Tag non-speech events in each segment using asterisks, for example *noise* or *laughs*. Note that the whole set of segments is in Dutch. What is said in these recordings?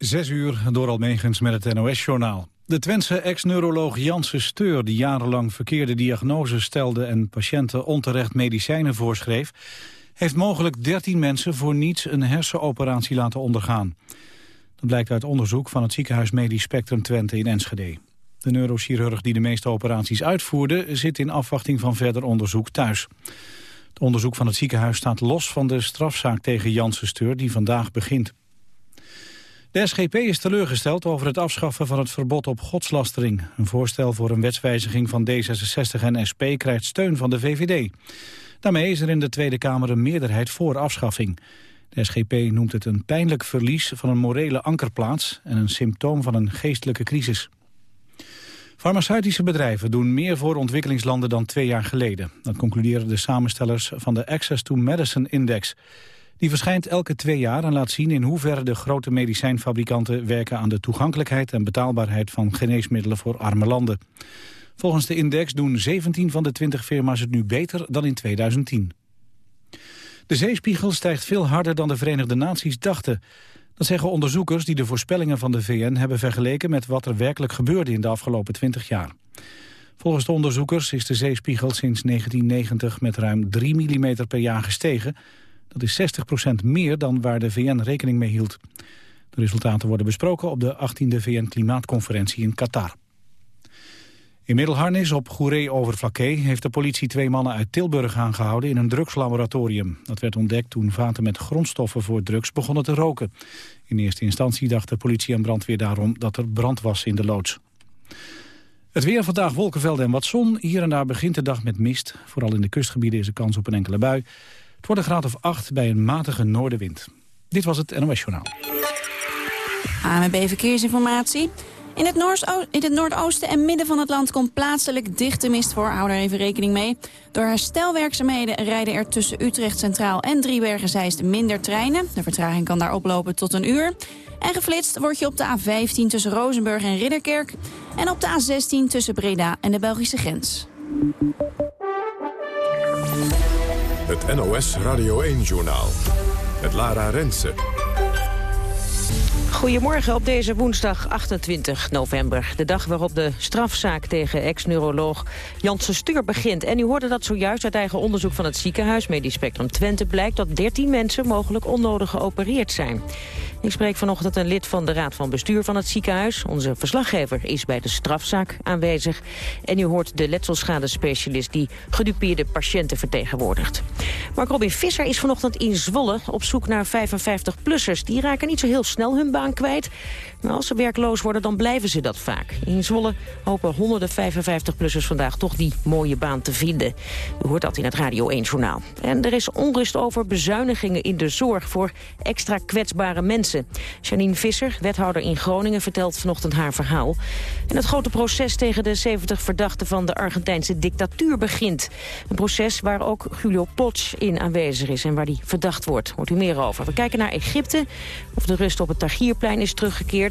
Zes uur door Almegens met het NOS-journaal. De Twentse ex-neuroloog Janse Steur, die jarenlang verkeerde diagnoses stelde... en patiënten onterecht medicijnen voorschreef... heeft mogelijk 13 mensen voor niets een hersenoperatie laten ondergaan. Dat blijkt uit onderzoek van het ziekenhuis Medisch Spectrum Twente in Enschede. De neurochirurg die de meeste operaties uitvoerde... zit in afwachting van verder onderzoek thuis. Het onderzoek van het ziekenhuis staat los van de strafzaak tegen Janse Steur... die vandaag begint. De SGP is teleurgesteld over het afschaffen van het verbod op godslastering. Een voorstel voor een wetswijziging van D66 en SP krijgt steun van de VVD. Daarmee is er in de Tweede Kamer een meerderheid voor afschaffing. De SGP noemt het een pijnlijk verlies van een morele ankerplaats... en een symptoom van een geestelijke crisis. Farmaceutische bedrijven doen meer voor ontwikkelingslanden dan twee jaar geleden. Dat concluderen de samenstellers van de Access to Medicine Index... Die verschijnt elke twee jaar en laat zien in hoeverre de grote medicijnfabrikanten werken aan de toegankelijkheid en betaalbaarheid van geneesmiddelen voor arme landen. Volgens de index doen 17 van de 20 firma's het nu beter dan in 2010. De zeespiegel stijgt veel harder dan de Verenigde Naties dachten. Dat zeggen onderzoekers die de voorspellingen van de VN hebben vergeleken met wat er werkelijk gebeurde in de afgelopen 20 jaar. Volgens de onderzoekers is de zeespiegel sinds 1990 met ruim 3 mm per jaar gestegen dat is 60% meer dan waar de VN rekening mee hield. De resultaten worden besproken op de 18e VN-klimaatconferentie in Qatar. In Middelharnis op Goeree-Overflakkee heeft de politie twee mannen uit Tilburg aangehouden in een drugslaboratorium. Dat werd ontdekt toen vaten met grondstoffen voor drugs begonnen te roken. In eerste instantie dacht de politie en brandweer daarom dat er brand was in de loods. Het weer vandaag wolkenvelden en wat zon. Hier en daar begint de dag met mist. Vooral in de kustgebieden is er kans op een enkele bui. Het wordt een graad of 8 bij een matige noordenwind. Dit was het NOS Journaal. AMB Verkeersinformatie. In het, in het noordoosten en midden van het land komt plaatselijk dichte mist voor. Hou daar even rekening mee. Door herstelwerkzaamheden rijden er tussen Utrecht Centraal en Driebergen-Zeist minder treinen. De vertraging kan daar oplopen tot een uur. En geflitst word je op de A15 tussen Rozenburg en Ridderkerk... en op de A16 tussen Breda en de Belgische grens. Het NOS Radio 1-journaal. Het Lara Rensen. Goedemorgen op deze woensdag 28 november. De dag waarop de strafzaak tegen ex-neuroloog Janssen Stuur begint. En u hoorde dat zojuist uit eigen onderzoek van het ziekenhuis Medisch Spectrum Twente... blijkt dat 13 mensen mogelijk onnodig geopereerd zijn. Ik spreek vanochtend een lid van de Raad van Bestuur van het ziekenhuis. Onze verslaggever is bij de strafzaak aanwezig. En u hoort de letselschadespecialist die gedupeerde patiënten vertegenwoordigt. Mark Robin Visser is vanochtend in Zwolle op zoek naar 55-plussers. Die raken niet zo heel snel hun baan kwijt. Als ze werkloos worden, dan blijven ze dat vaak. In Zwolle hopen honderden 55-plussers vandaag toch die mooie baan te vinden. U hoort dat in het Radio 1-journaal. En er is onrust over bezuinigingen in de zorg voor extra kwetsbare mensen. Janine Visser, wethouder in Groningen, vertelt vanochtend haar verhaal. En het grote proces tegen de 70 verdachten van de Argentijnse dictatuur begint. Een proces waar ook Julio Potsch in aanwezig is en waar die verdacht wordt. Hoort u meer over. We kijken naar Egypte, of de rust op het Tagierplein is teruggekeerd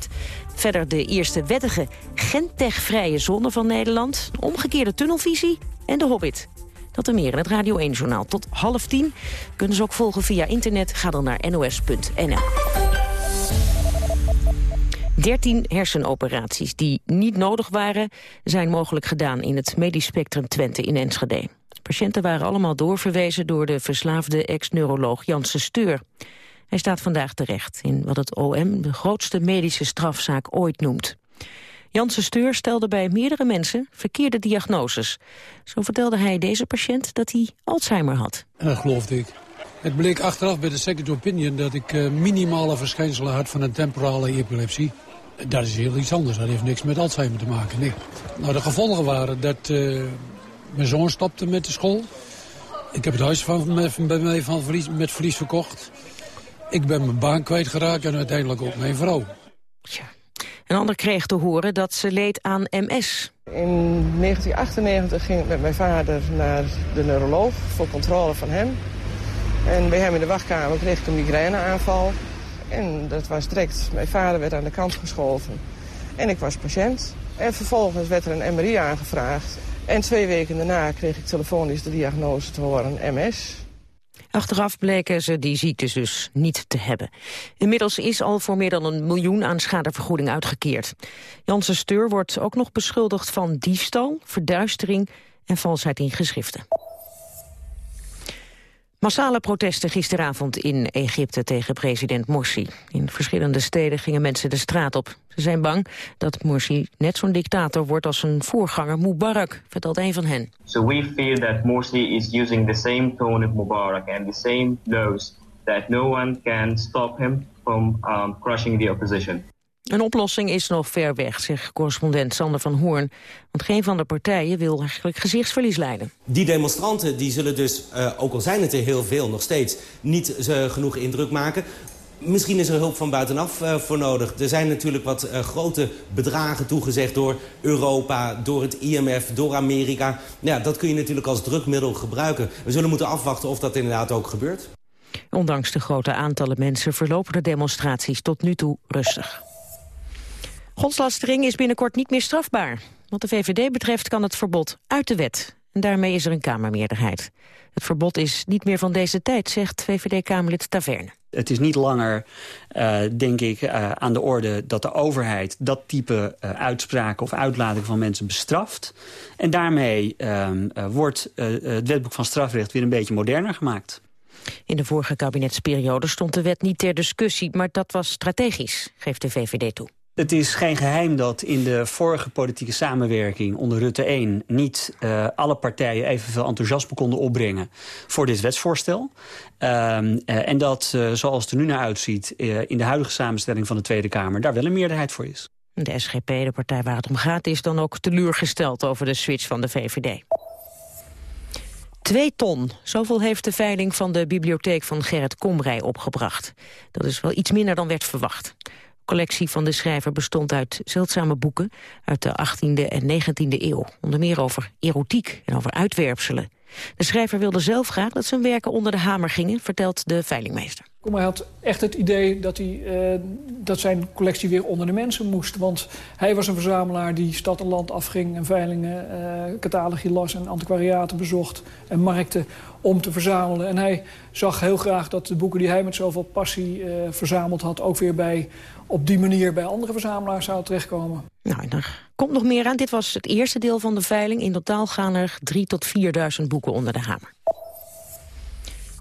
Verder de eerste wettige gentechvrije zone van Nederland. omgekeerde tunnelvisie en de Hobbit. Dat en meer in het Radio 1-journaal. Tot half tien kunnen ze ook volgen via internet. Ga dan naar nos.nl. 13 hersenoperaties die niet nodig waren... zijn mogelijk gedaan in het Medisch Spectrum Twente in Enschede. patiënten waren allemaal doorverwezen door de verslaafde ex-neuroloog Janssen Steur. Hij staat vandaag terecht in wat het OM de grootste medische strafzaak ooit noemt. Janssen Steur stelde bij meerdere mensen verkeerde diagnoses. Zo vertelde hij deze patiënt dat hij Alzheimer had. Dat geloofde ik. Het bleek achteraf bij de second opinion dat ik uh, minimale verschijnselen had van een temporale epilepsie. Dat is heel iets anders. Dat heeft niks met Alzheimer te maken. Nee. Nou, de gevolgen waren dat uh, mijn zoon stopte met de school. Ik heb het huis van, bij mij van verlies, met verlies verkocht. Ik ben mijn baan kwijtgeraakt en uiteindelijk ook mijn vrouw. Tja. Een ander kreeg te horen dat ze leed aan MS. In 1998 ging ik met mijn vader naar de neuroloog voor controle van hem. En bij hem in de wachtkamer kreeg ik een migraineaanval. En dat was direct, mijn vader werd aan de kant geschoven. En ik was patiënt. En vervolgens werd er een MRI aangevraagd. En twee weken daarna kreeg ik telefonisch de diagnose te horen MS. Achteraf bleken ze die ziektes dus niet te hebben. Inmiddels is al voor meer dan een miljoen aan schadevergoeding uitgekeerd. Janssen Steur wordt ook nog beschuldigd van diefstal, verduistering en valsheid in geschriften. Massale protesten gisteravond in Egypte tegen president Morsi. In verschillende steden gingen mensen de straat op. Ze zijn bang dat Morsi net zo'n dictator wordt als zijn voorganger Mubarak, vertelt een van hen. So we feel that Morsi is using the same tone of Mubarak and the same knows that no one can stop him from um, crushing the opposition. Een oplossing is nog ver weg, zegt correspondent Sander van Hoorn. Want geen van de partijen wil eigenlijk gezichtsverlies leiden. Die demonstranten die zullen dus, uh, ook al zijn het er heel veel nog steeds... niet uh, genoeg indruk maken. Misschien is er hulp van buitenaf uh, voor nodig. Er zijn natuurlijk wat grote bedragen toegezegd door Europa... door het IMF, door Amerika. Ja, dat kun je natuurlijk als drukmiddel gebruiken. We zullen moeten afwachten of dat inderdaad ook gebeurt. Ondanks de grote aantallen mensen verlopen de demonstraties tot nu toe rustig. Godslastering is binnenkort niet meer strafbaar. Wat de VVD betreft kan het verbod uit de wet. En daarmee is er een Kamermeerderheid. Het verbod is niet meer van deze tijd, zegt VVD-Kamerlid Taverne. Het is niet langer, uh, denk ik, uh, aan de orde dat de overheid... dat type uh, uitspraken of uitlatingen van mensen bestraft. En daarmee ehm, wordt het wetboek van strafrecht weer een beetje moderner gemaakt. In de vorige kabinetsperiode stond de wet niet ter discussie... maar dat was strategisch, geeft de VVD toe. Het is geen geheim dat in de vorige politieke samenwerking onder Rutte 1... niet uh, alle partijen evenveel enthousiasme konden opbrengen voor dit wetsvoorstel. Uh, en dat, uh, zoals het er nu naar uitziet, in de huidige samenstelling van de Tweede Kamer... daar wel een meerderheid voor is. De SGP, de partij waar het om gaat, is dan ook teleurgesteld over de switch van de VVD. Twee ton, zoveel heeft de veiling van de bibliotheek van Gerrit Komrij opgebracht. Dat is wel iets minder dan werd verwacht collectie van de schrijver bestond uit zeldzame boeken uit de 18e en 19e eeuw. Onder meer over erotiek en over uitwerpselen. De schrijver wilde zelf graag dat zijn werken onder de hamer gingen, vertelt de veilingmeester. Kom, hij had echt het idee dat, hij, uh, dat zijn collectie weer onder de mensen moest. Want hij was een verzamelaar die stad en land afging... en veilingen, uh, catalogie las en antiquariaten bezocht en markten om te verzamelen. En hij zag heel graag dat de boeken die hij met zoveel passie uh, verzameld had... ook weer bij, op die manier bij andere verzamelaars zouden terechtkomen. Nou, er komt nog meer aan. Dit was het eerste deel van de veiling. In totaal gaan er 3.000 tot 4.000 boeken onder de hamer.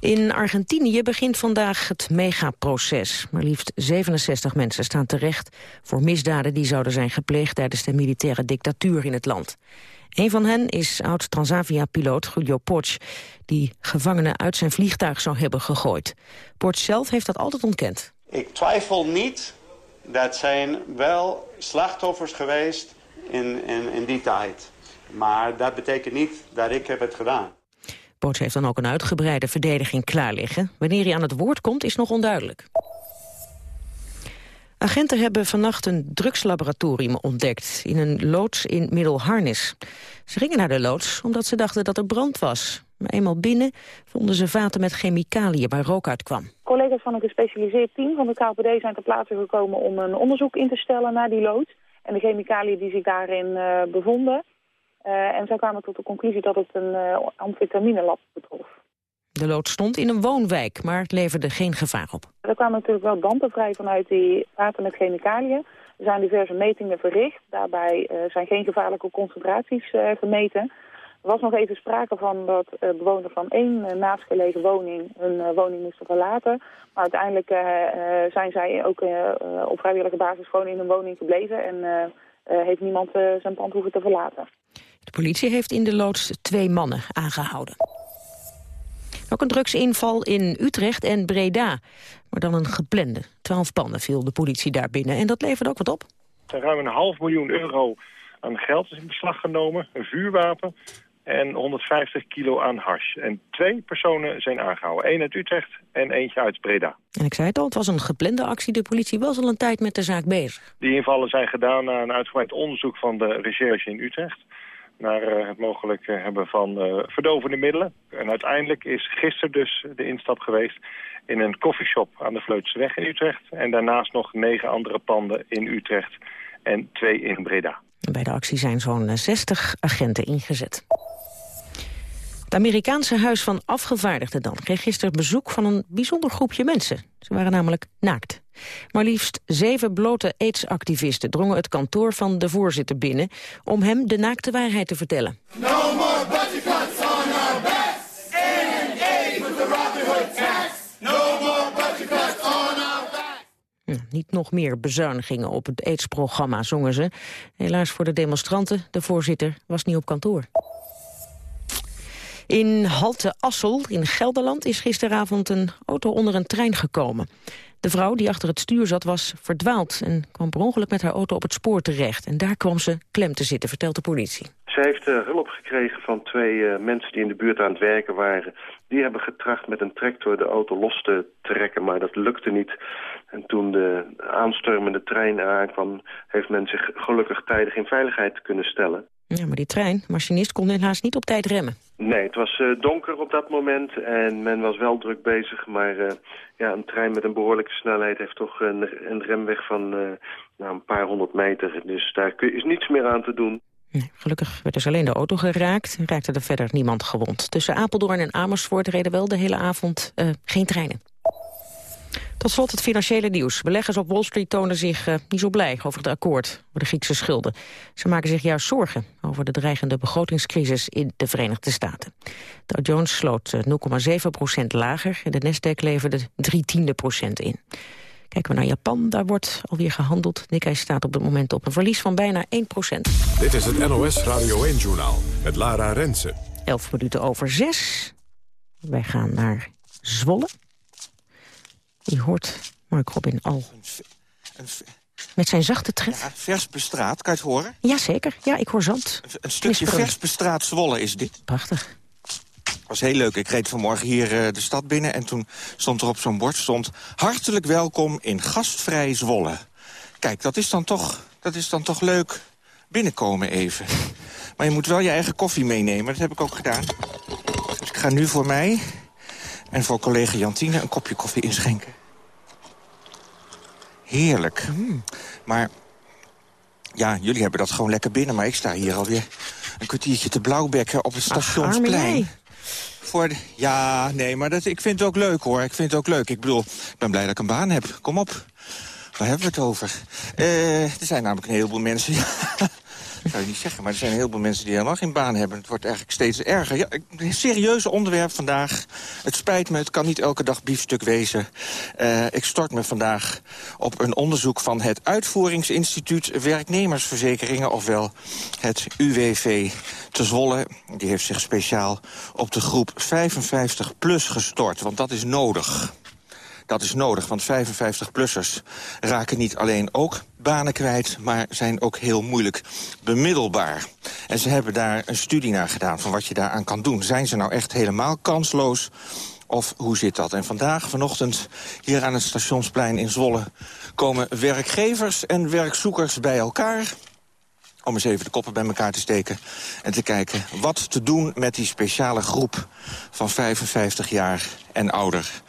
In Argentinië begint vandaag het megaproces. Maar liefst 67 mensen staan terecht voor misdaden die zouden zijn gepleegd tijdens de militaire dictatuur in het land. Een van hen is oud-Transavia-piloot Julio Poch, die gevangenen uit zijn vliegtuig zou hebben gegooid. Poch zelf heeft dat altijd ontkend. Ik twijfel niet dat zijn wel slachtoffers geweest in, in, in die tijd. Maar dat betekent niet dat ik heb het gedaan. Poch heeft dan ook een uitgebreide verdediging klaar liggen. Wanneer hij aan het woord komt is nog onduidelijk. Agenten hebben vannacht een drugslaboratorium ontdekt... in een loods in Middelharnis. Ze gingen naar de loods omdat ze dachten dat er brand was. Maar eenmaal binnen vonden ze vaten met chemicaliën waar rook uitkwam. Collega's van een gespecialiseerd team van de KPD zijn ter plaatse gekomen... om een onderzoek in te stellen naar die loods en de chemicaliën die zich daarin uh, bevonden. Uh, en zij kwamen tot de conclusie dat het een uh, amfetaminelab betrof. De lood stond in een woonwijk, maar het leverde geen gevaar op. Er kwamen natuurlijk wel dampen vrij vanuit die water met chemicaliën. Er zijn diverse metingen verricht. Daarbij uh, zijn geen gevaarlijke concentraties uh, gemeten. Er was nog even sprake van dat uh, bewoners van één naastgelegen woning hun woning moesten verlaten. Maar uiteindelijk zijn zij ook op vrijwillige basis gewoon in hun woning gebleven en heeft niemand zijn pand hoeven te verlaten. De politie heeft in de loods twee mannen aangehouden. Ook een drugsinval in Utrecht en Breda. Maar dan een geplande. Twaalf pannen viel de politie daar binnen. En dat levert ook wat op. Er ruim een half miljoen euro aan geld is in beslag genomen. Een vuurwapen en 150 kilo aan hash. En twee personen zijn aangehouden. Eén uit Utrecht en eentje uit Breda. En ik zei het al, het was een geplande actie. De politie was al een tijd met de zaak bezig. Die invallen zijn gedaan na een uitgebreid onderzoek van de recherche in Utrecht naar uh, het mogelijk uh, hebben van uh, verdovende middelen. En uiteindelijk is gisteren dus de instap geweest in een koffieshop aan de Vleutseweg in Utrecht. En daarnaast nog negen andere panden in Utrecht en twee in Breda. Bij de actie zijn zo'n 60 agenten ingezet. Het Amerikaanse Huis van Afgevaardigden dan kreeg gisteren bezoek van een bijzonder groepje mensen. Ze waren namelijk naakt. Maar liefst zeven blote AIDS-activisten drongen het kantoor van de voorzitter binnen... om hem de naakte waarheid te vertellen. No more budget cuts on our backs. A with the Robin Hood tax. No more budget cuts on our backs. niet nog meer bezuinigingen op het AIDS-programma, zongen ze. Helaas voor de demonstranten, de voorzitter was niet op kantoor. In Halte Assel in Gelderland is gisteravond een auto onder een trein gekomen. De vrouw die achter het stuur zat was verdwaald en kwam per ongeluk met haar auto op het spoor terecht. En daar kwam ze klem te zitten, vertelt de politie. Ze heeft uh, hulp gekregen van twee uh, mensen die in de buurt aan het werken waren. Die hebben getracht met een tractor de auto los te trekken, maar dat lukte niet. En toen de aanstormende trein aankwam, heeft men zich gelukkig tijdig in veiligheid kunnen stellen. Ja, maar die trein, machinist, kon helaas niet op tijd remmen. Nee, het was uh, donker op dat moment en men was wel druk bezig. Maar uh, ja, een trein met een behoorlijke snelheid heeft toch een, een remweg van uh, nou, een paar honderd meter. Dus daar is niets meer aan te doen. Gelukkig werd dus alleen de auto geraakt raakte er verder niemand gewond. Tussen Apeldoorn en Amersfoort reden wel de hele avond geen treinen. Tot slot het financiële nieuws. Beleggers op Wall Street tonen zich uh, niet zo blij over het akkoord over de Griekse schulden. Ze maken zich juist zorgen over de dreigende begrotingscrisis in de Verenigde Staten. Dow Jones sloot 0,7% uh, lager en de Nasdaq leverde 3 tiende procent in. Kijken we naar Japan, daar wordt alweer gehandeld. Nikkei staat op het moment op een verlies van bijna 1 procent. Dit is het NOS Radio 1-journaal met Lara Rensen. 11 minuten over 6. Wij gaan naar Zwolle. Je hoort Mark Robin al. Met zijn zachte tred. Ja, vers bestraat, kan je het horen? Jazeker, ja, ik hoor zand. Een, een stukje vers bestraat Zwolle is dit. Prachtig. was heel leuk. Ik reed vanmorgen hier uh, de stad binnen en toen stond er op zo'n bord... stond hartelijk welkom in gastvrij Zwolle. Kijk, dat is dan toch, dat is dan toch leuk. Binnenkomen even. *laughs* Maar je moet wel je eigen koffie meenemen, dat heb ik ook gedaan. Dus ik ga nu voor mij en voor collega Jantine een kopje koffie inschenken. Heerlijk. Mm. Maar ja, jullie hebben dat gewoon lekker binnen... maar ik sta hier alweer een kwartiertje te blauwbekken op het stationsplein. Voor de, ja, nee, maar dat, ik vind het ook leuk, hoor. Ik vind het ook leuk. Ik bedoel, ik ben blij dat ik een baan heb. Kom op. Waar hebben we het over? Uh, er zijn namelijk een heleboel mensen... *laughs* Dat zou je niet zeggen, maar er zijn heel veel mensen die helemaal geen baan hebben. Het wordt eigenlijk steeds erger. Ja, een serieus onderwerp vandaag. Het spijt me, het kan niet elke dag biefstuk wezen. Uh, ik stort me vandaag op een onderzoek van het Uitvoeringsinstituut Werknemersverzekeringen, ofwel het UWV te Zwolle. Die heeft zich speciaal op de groep 55 plus gestort, want dat is nodig. Dat is nodig, want 55-plussers raken niet alleen ook banen kwijt... maar zijn ook heel moeilijk bemiddelbaar. En ze hebben daar een studie naar gedaan van wat je daaraan kan doen. Zijn ze nou echt helemaal kansloos? Of hoe zit dat? En vandaag, vanochtend, hier aan het stationsplein in Zwolle... komen werkgevers en werkzoekers bij elkaar om eens even de koppen bij elkaar te steken... en te kijken wat te doen met die speciale groep van 55 jaar en ouder.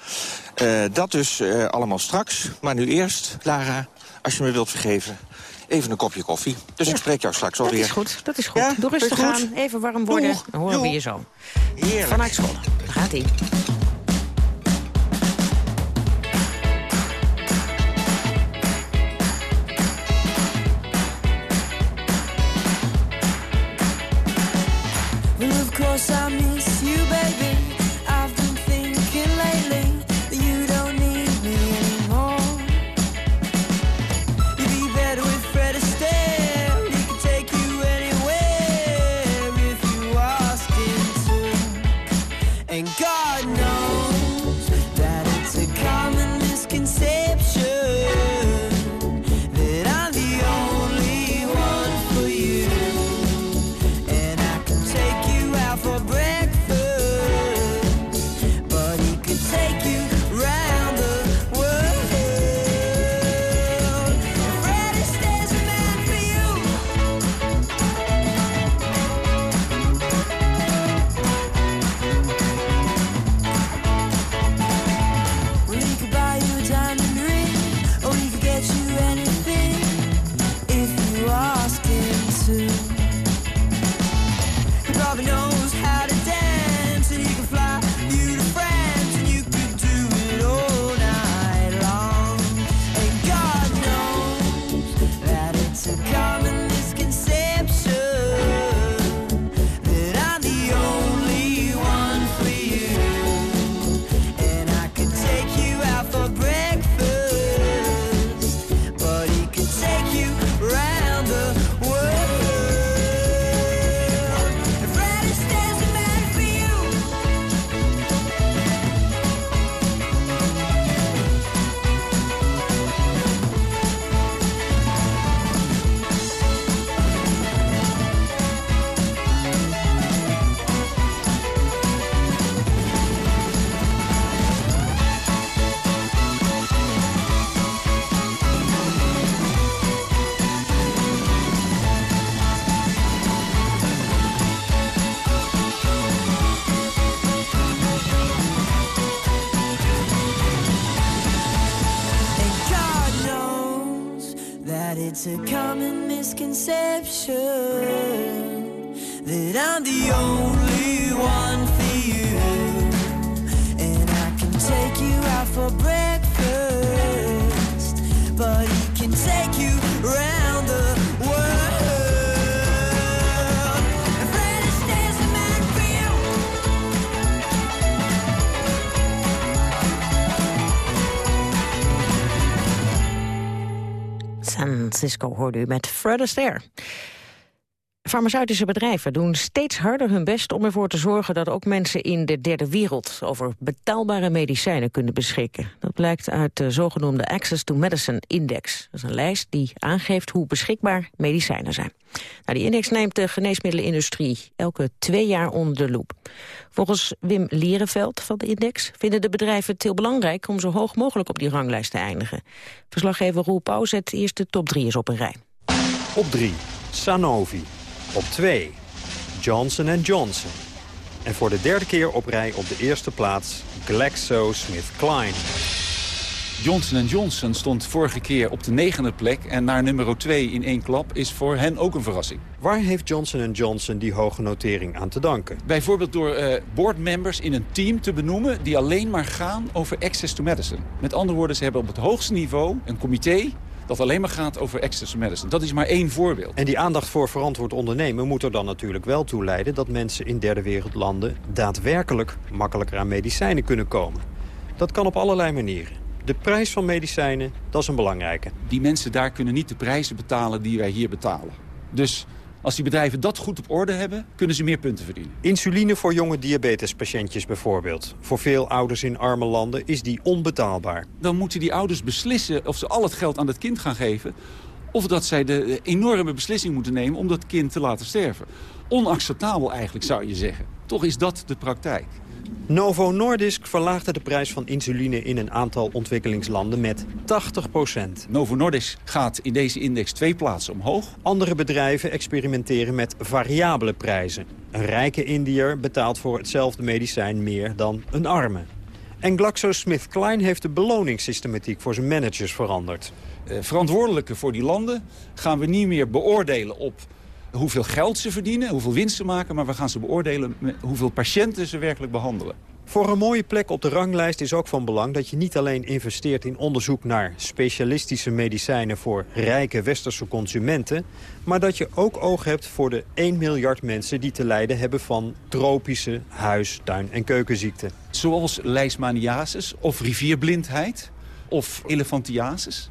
Uh, dat dus uh, allemaal straks. Maar nu eerst, Lara, als je me wilt vergeven... even een kopje koffie. Dus ja. ik spreek jou straks alweer. Dat is goed, dat is goed. Ja? Doe rustig aan, even warm worden. Doeg. Dan horen Doeg. we je zo. Heerlijk. Vanuit school. Daar gaat hij. Well, of course I miss Francisco hoorde u met Fred Astaire. Farmaceutische bedrijven doen steeds harder hun best om ervoor te zorgen dat ook mensen in de derde wereld over betaalbare medicijnen kunnen beschikken. Dat blijkt uit de zogenoemde Access to Medicine Index. Dat is een lijst die aangeeft hoe beschikbaar medicijnen zijn. Nou, die index neemt de geneesmiddelenindustrie elke twee jaar onder de loep. Volgens Wim Lierenveld van de index vinden de bedrijven het heel belangrijk om zo hoog mogelijk op die ranglijst te eindigen. Verslaggever Roel Pauw zet eerst de top drie eens op een rij. Op 3, Sanofi. Op 2, Johnson Johnson. En voor de derde keer op rij op de eerste plaats GlaxoSmithKline. Johnson Johnson stond vorige keer op de negende plek... en naar nummer 2 in één klap is voor hen ook een verrassing. Waar heeft Johnson Johnson die hoge notering aan te danken? Bijvoorbeeld door eh boardmembers in een team te benoemen... die alleen maar gaan over access to medicine. Met andere woorden, ze hebben op het hoogste niveau een comité dat alleen maar gaat over access to medicine. Dat is maar één voorbeeld. En die aandacht voor verantwoord ondernemen moet er dan natuurlijk wel toe leiden... dat mensen in derde wereldlanden daadwerkelijk makkelijker aan medicijnen kunnen komen. Dat kan op allerlei manieren. De prijs van medicijnen, dat is een belangrijke. Die mensen daar kunnen niet de prijzen betalen die wij hier betalen. Dus als die bedrijven dat goed op orde hebben, kunnen ze meer punten verdienen. Insuline voor jonge diabetespatiëntjes bijvoorbeeld. Voor veel ouders in arme landen is die onbetaalbaar. Dan moeten die ouders beslissen of ze al het geld aan het kind gaan geven... of dat zij de enorme beslissing moeten nemen om dat kind te laten sterven. Onacceptabel eigenlijk, zou je zeggen. Toch is dat de praktijk. Novo Nordisk verlaagde de prijs van insuline in een aantal ontwikkelingslanden met 80% Novo Nordisk gaat in deze index twee plaatsen omhoog. Andere bedrijven experimenteren met variabele prijzen. Een rijke Indiër betaalt voor hetzelfde medicijn meer dan een arme. En GlaxoSmithKline heeft de beloningssystematiek voor zijn managers veranderd. Eh, verantwoordelijken voor die landen gaan we niet meer beoordelen op hoeveel geld ze verdienen, hoeveel winst ze maken... maar we gaan ze beoordelen hoeveel patiënten ze werkelijk behandelen. Voor een mooie plek op de ranglijst is ook van belang dat je niet alleen investeert in onderzoek naar specialistische medicijnen voor rijke westerse consumenten, maar dat je ook oog hebt voor de 1 miljard mensen die te lijden hebben van tropische huis-, tuin- en keukenziekten. Zoals leishmaniasis of rivierblindheid of elefantiasis.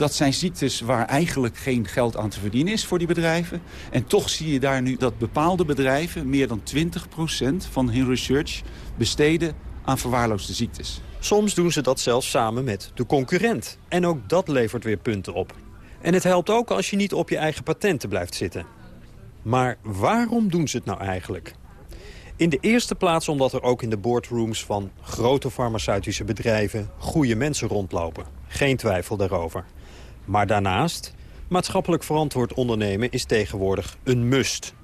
Dat zijn ziektes waar eigenlijk geen geld aan te verdienen is voor die bedrijven. En toch zie je daar nu dat bepaalde bedrijven meer dan 20% van hun research besteden aan verwaarloosde ziektes. Soms doen ze dat zelfs samen met de concurrent. En ook dat levert weer punten op. En het helpt ook als je niet op je eigen patenten blijft zitten. Maar waarom doen ze het nou eigenlijk? In de eerste plaats omdat er ook in de boardrooms van grote farmaceutische bedrijven goede mensen rondlopen. Geen twijfel daarover. Maar daarnaast, maatschappelijk verantwoord ondernemen is tegenwoordig een must.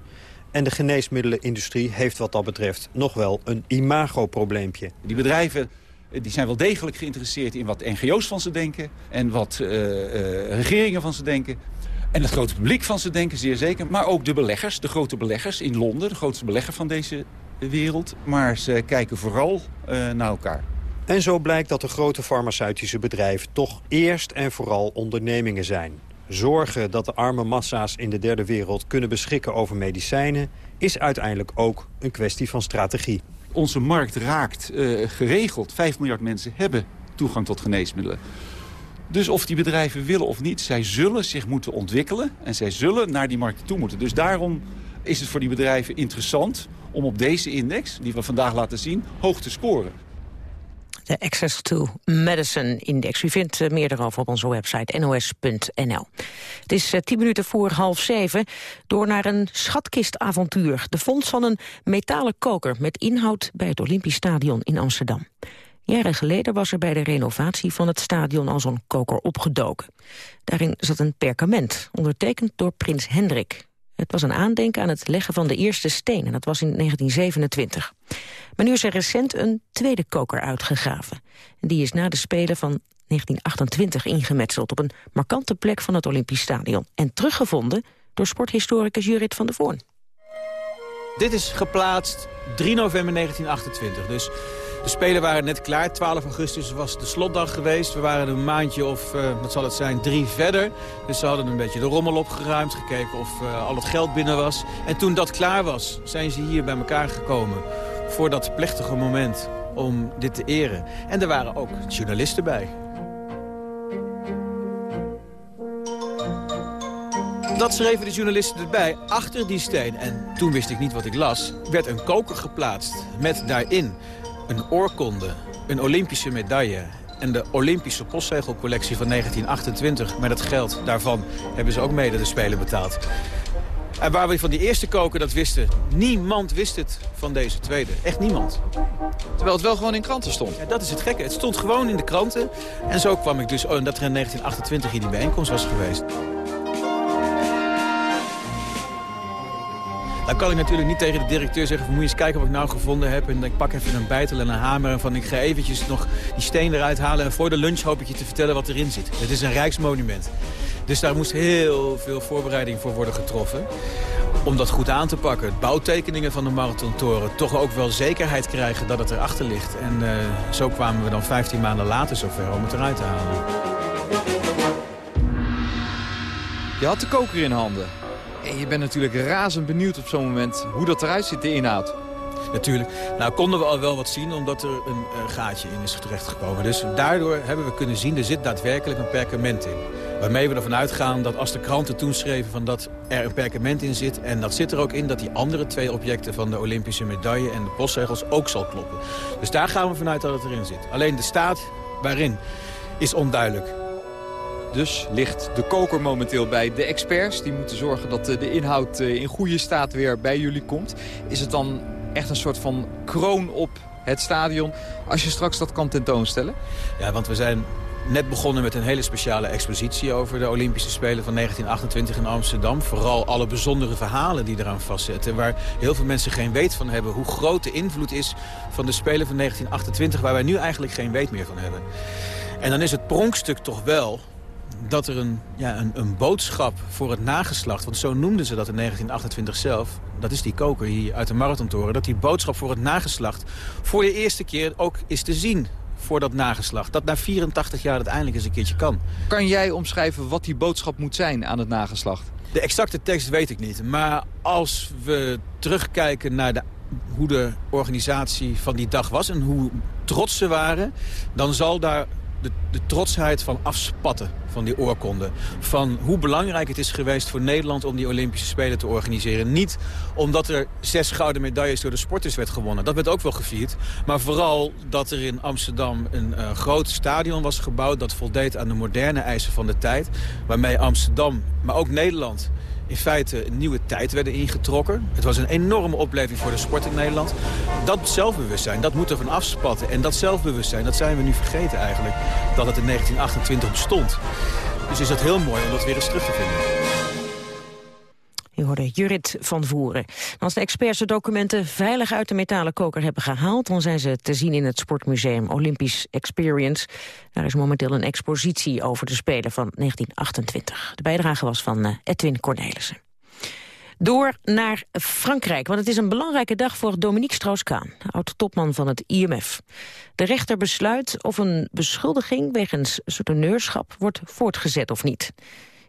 En de geneesmiddelenindustrie heeft wat dat betreft nog wel een imagoprobleempje. Die bedrijven eh, die zijn wel degelijk geïnteresseerd in wat NGO's van ze denken... en wat uh, uh, regeringen van ze denken. En het grote publiek van ze denken, zeer zeker. Maar ook de beleggers, de grote beleggers in Londen... de grootste belegger van deze wereld. Maar ze kijken vooral naar elkaar. En zo blijkt dat de grote farmaceutische bedrijven toch eerst en vooral ondernemingen zijn. Zorgen dat de arme massa's in de derde wereld kunnen beschikken over medicijnen... is uiteindelijk ook een kwestie van strategie. Onze markt raakt uh, geregeld. 5 miljard mensen hebben toegang tot geneesmiddelen. Dus of die bedrijven willen of niet, zij zullen zich moeten ontwikkelen... en zij zullen naar die markt toe moeten. Dus daarom is het voor die bedrijven interessant om op deze index, die we vandaag laten zien, hoog te scoren de Access to Medicine Index. U vindt uh, meer erover op onze website nos.nl. Het is uh, tien minuten voor half zeven. Door naar een schatkistavontuur. De vondst van een metalen koker met inhoud bij het Olympisch Stadion in Amsterdam. Jaren geleden was er bij de renovatie van het stadion al zo'n koker opgedoken. Daarin zat een perkament, ondertekend door prins Hendrik. Het was een aandenken aan het leggen van de eerste steen. En dat was in 1927. Maar nu is er recent een tweede koker uitgegraven. En die is na de Spelen van 1928 ingemetseld op een markante plek van het Olympisch Stadion. En teruggevonden door sporthistoricus Jurit van der Voorn. Dit is geplaatst 3 november 1928. Dus de Spelen waren net klaar. 12 augustus was de slotdag geweest. We waren een maandje of, uh, wat zal het zijn, drie verder. Dus ze hadden een beetje de rommel opgeruimd, gekeken of uh, al het geld binnen was. En toen dat klaar was, zijn ze hier bij elkaar gekomen voor dat plechtige moment om dit te eren. En er waren ook journalisten bij. Dat schreven de journalisten erbij. Achter die steen, en toen wist ik niet wat ik las... werd een koker geplaatst met daarin een oorkonde, een Olympische medaille... en de Olympische postzegelcollectie van 1928. Met het geld daarvan hebben ze ook mede de Spelen betaald. En waar we van die eerste koker dat wisten, niemand wist het van deze tweede. Echt niemand. Terwijl het wel gewoon in kranten stond. Ja, dat is het gekke. Het stond gewoon in de kranten. En zo kwam ik dus oh, dat er in 1928 hier die bijeenkomst was geweest. Dan kan ik natuurlijk niet tegen de directeur zeggen... Moet je eens kijken wat ik nou gevonden heb. En ik pak even een bijtel en een hamer. En van ik ga eventjes nog die steen eruit halen. En voor de lunch hoop ik je te vertellen wat erin zit. Het is een rijksmonument. Dus daar moest heel veel voorbereiding voor worden getroffen. Om dat goed aan te pakken. Bouwtekeningen van de marathontoren. Toch ook wel zekerheid krijgen dat het erachter ligt. En uh, zo kwamen we dan 15 maanden later zover om het eruit te halen. Je had de koker in handen. En je bent natuurlijk razend benieuwd op zo'n moment hoe dat eruit ziet, de inhoud. Natuurlijk. Nou konden we al wel wat zien omdat er een uh, gaatje in is terechtgekomen. Dus daardoor hebben we kunnen zien, er zit daadwerkelijk een perkament in. Waarmee we ervan uitgaan dat als de kranten toen schreven van dat er een perkament in zit... en dat zit er ook in dat die andere twee objecten van de Olympische medaille en de postzegels ook zal kloppen. Dus daar gaan we vanuit dat het erin zit. Alleen de staat waarin is onduidelijk. Dus ligt de koker momenteel bij de experts. Die moeten zorgen dat de inhoud in goede staat weer bij jullie komt. Is het dan echt een soort van kroon op het stadion als je straks dat kan tentoonstellen? Ja, want we zijn net begonnen met een hele speciale expositie over de Olympische Spelen van 1928 in Amsterdam. Vooral alle bijzondere verhalen die eraan vastzitten. Waar heel veel mensen geen weet van hebben. Hoe groot de invloed is van de Spelen van 1928 waar wij nu eigenlijk geen weet meer van hebben. En dan is het pronkstuk toch wel dat er een, ja, een, een, boodschap voor het nageslacht... want zo noemden ze dat in 1928 zelf... dat is die koker hier uit de Marathontoren... dat die boodschap voor het nageslacht voor de eerste keer ook is te zien voor dat nageslacht. Dat na 84 jaar het eindelijk eens een keertje kan. Kan jij omschrijven wat die boodschap moet zijn aan het nageslacht? De exacte tekst weet ik niet. Maar als we terugkijken naar de, hoe de organisatie van die dag was... en hoe trots ze waren, dan zal daar de, de, trotsheid van afspatten van die oorkonde. Van hoe belangrijk het is geweest voor Nederland om die Olympische Spelen te organiseren. Niet omdat er zes gouden medailles door de sporters werd gewonnen. Dat werd ook wel gevierd. Maar vooral dat er in Amsterdam een uh, groot stadion was gebouwd... dat voldeed aan de moderne eisen van de tijd. Waarmee Amsterdam, maar ook Nederland in feite een nieuwe tijd werden ingetrokken. Het was een enorme opleving voor de sport in Nederland. Dat zelfbewustzijn, dat moet er van afspatten. En dat zelfbewustzijn, dat zijn we nu vergeten eigenlijk. Dat het in 1928 bestond. Dus is het heel mooi om dat weer eens terug te vinden. Hoorde Jurit van Voeren. Als de experts de documenten veilig uit de metalen koker hebben gehaald... dan zijn ze te zien in het sportmuseum Olympisch Experience. Daar is momenteel een expositie over de Spelen van 1928. De bijdrage was van eh, Edwin Cornelissen. Door naar Frankrijk, want het is een belangrijke dag voor Dominique Strauss-Kaan, oud-topman van het IMF. De rechter besluit of een beschuldiging wegens souteneurschap wordt voortgezet of niet.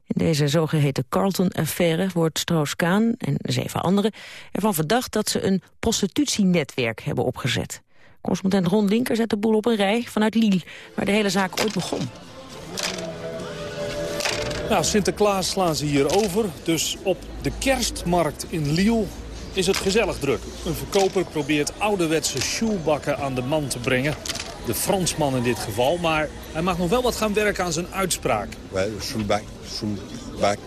In deze zogeheten Carlton-affaire wordt Strauss-Kaan en zeven anderen ervan verdacht dat ze een prostitutienetwerk hebben opgezet. Correspondent Ron Linker zet de boel op een rij vanuit Lille, waar de hele zaak ooit begon. Nou, Sinterklaas slaan ze hier over, dus op de kerstmarkt in Lille is het gezellig druk. Een verkoper probeert ouderwetse sjoelbakken aan de man te brengen. De Fransman in dit geval, maar hij mag nog wel wat gaan werken aan zijn uitspraak. Ouais, sjoelbak,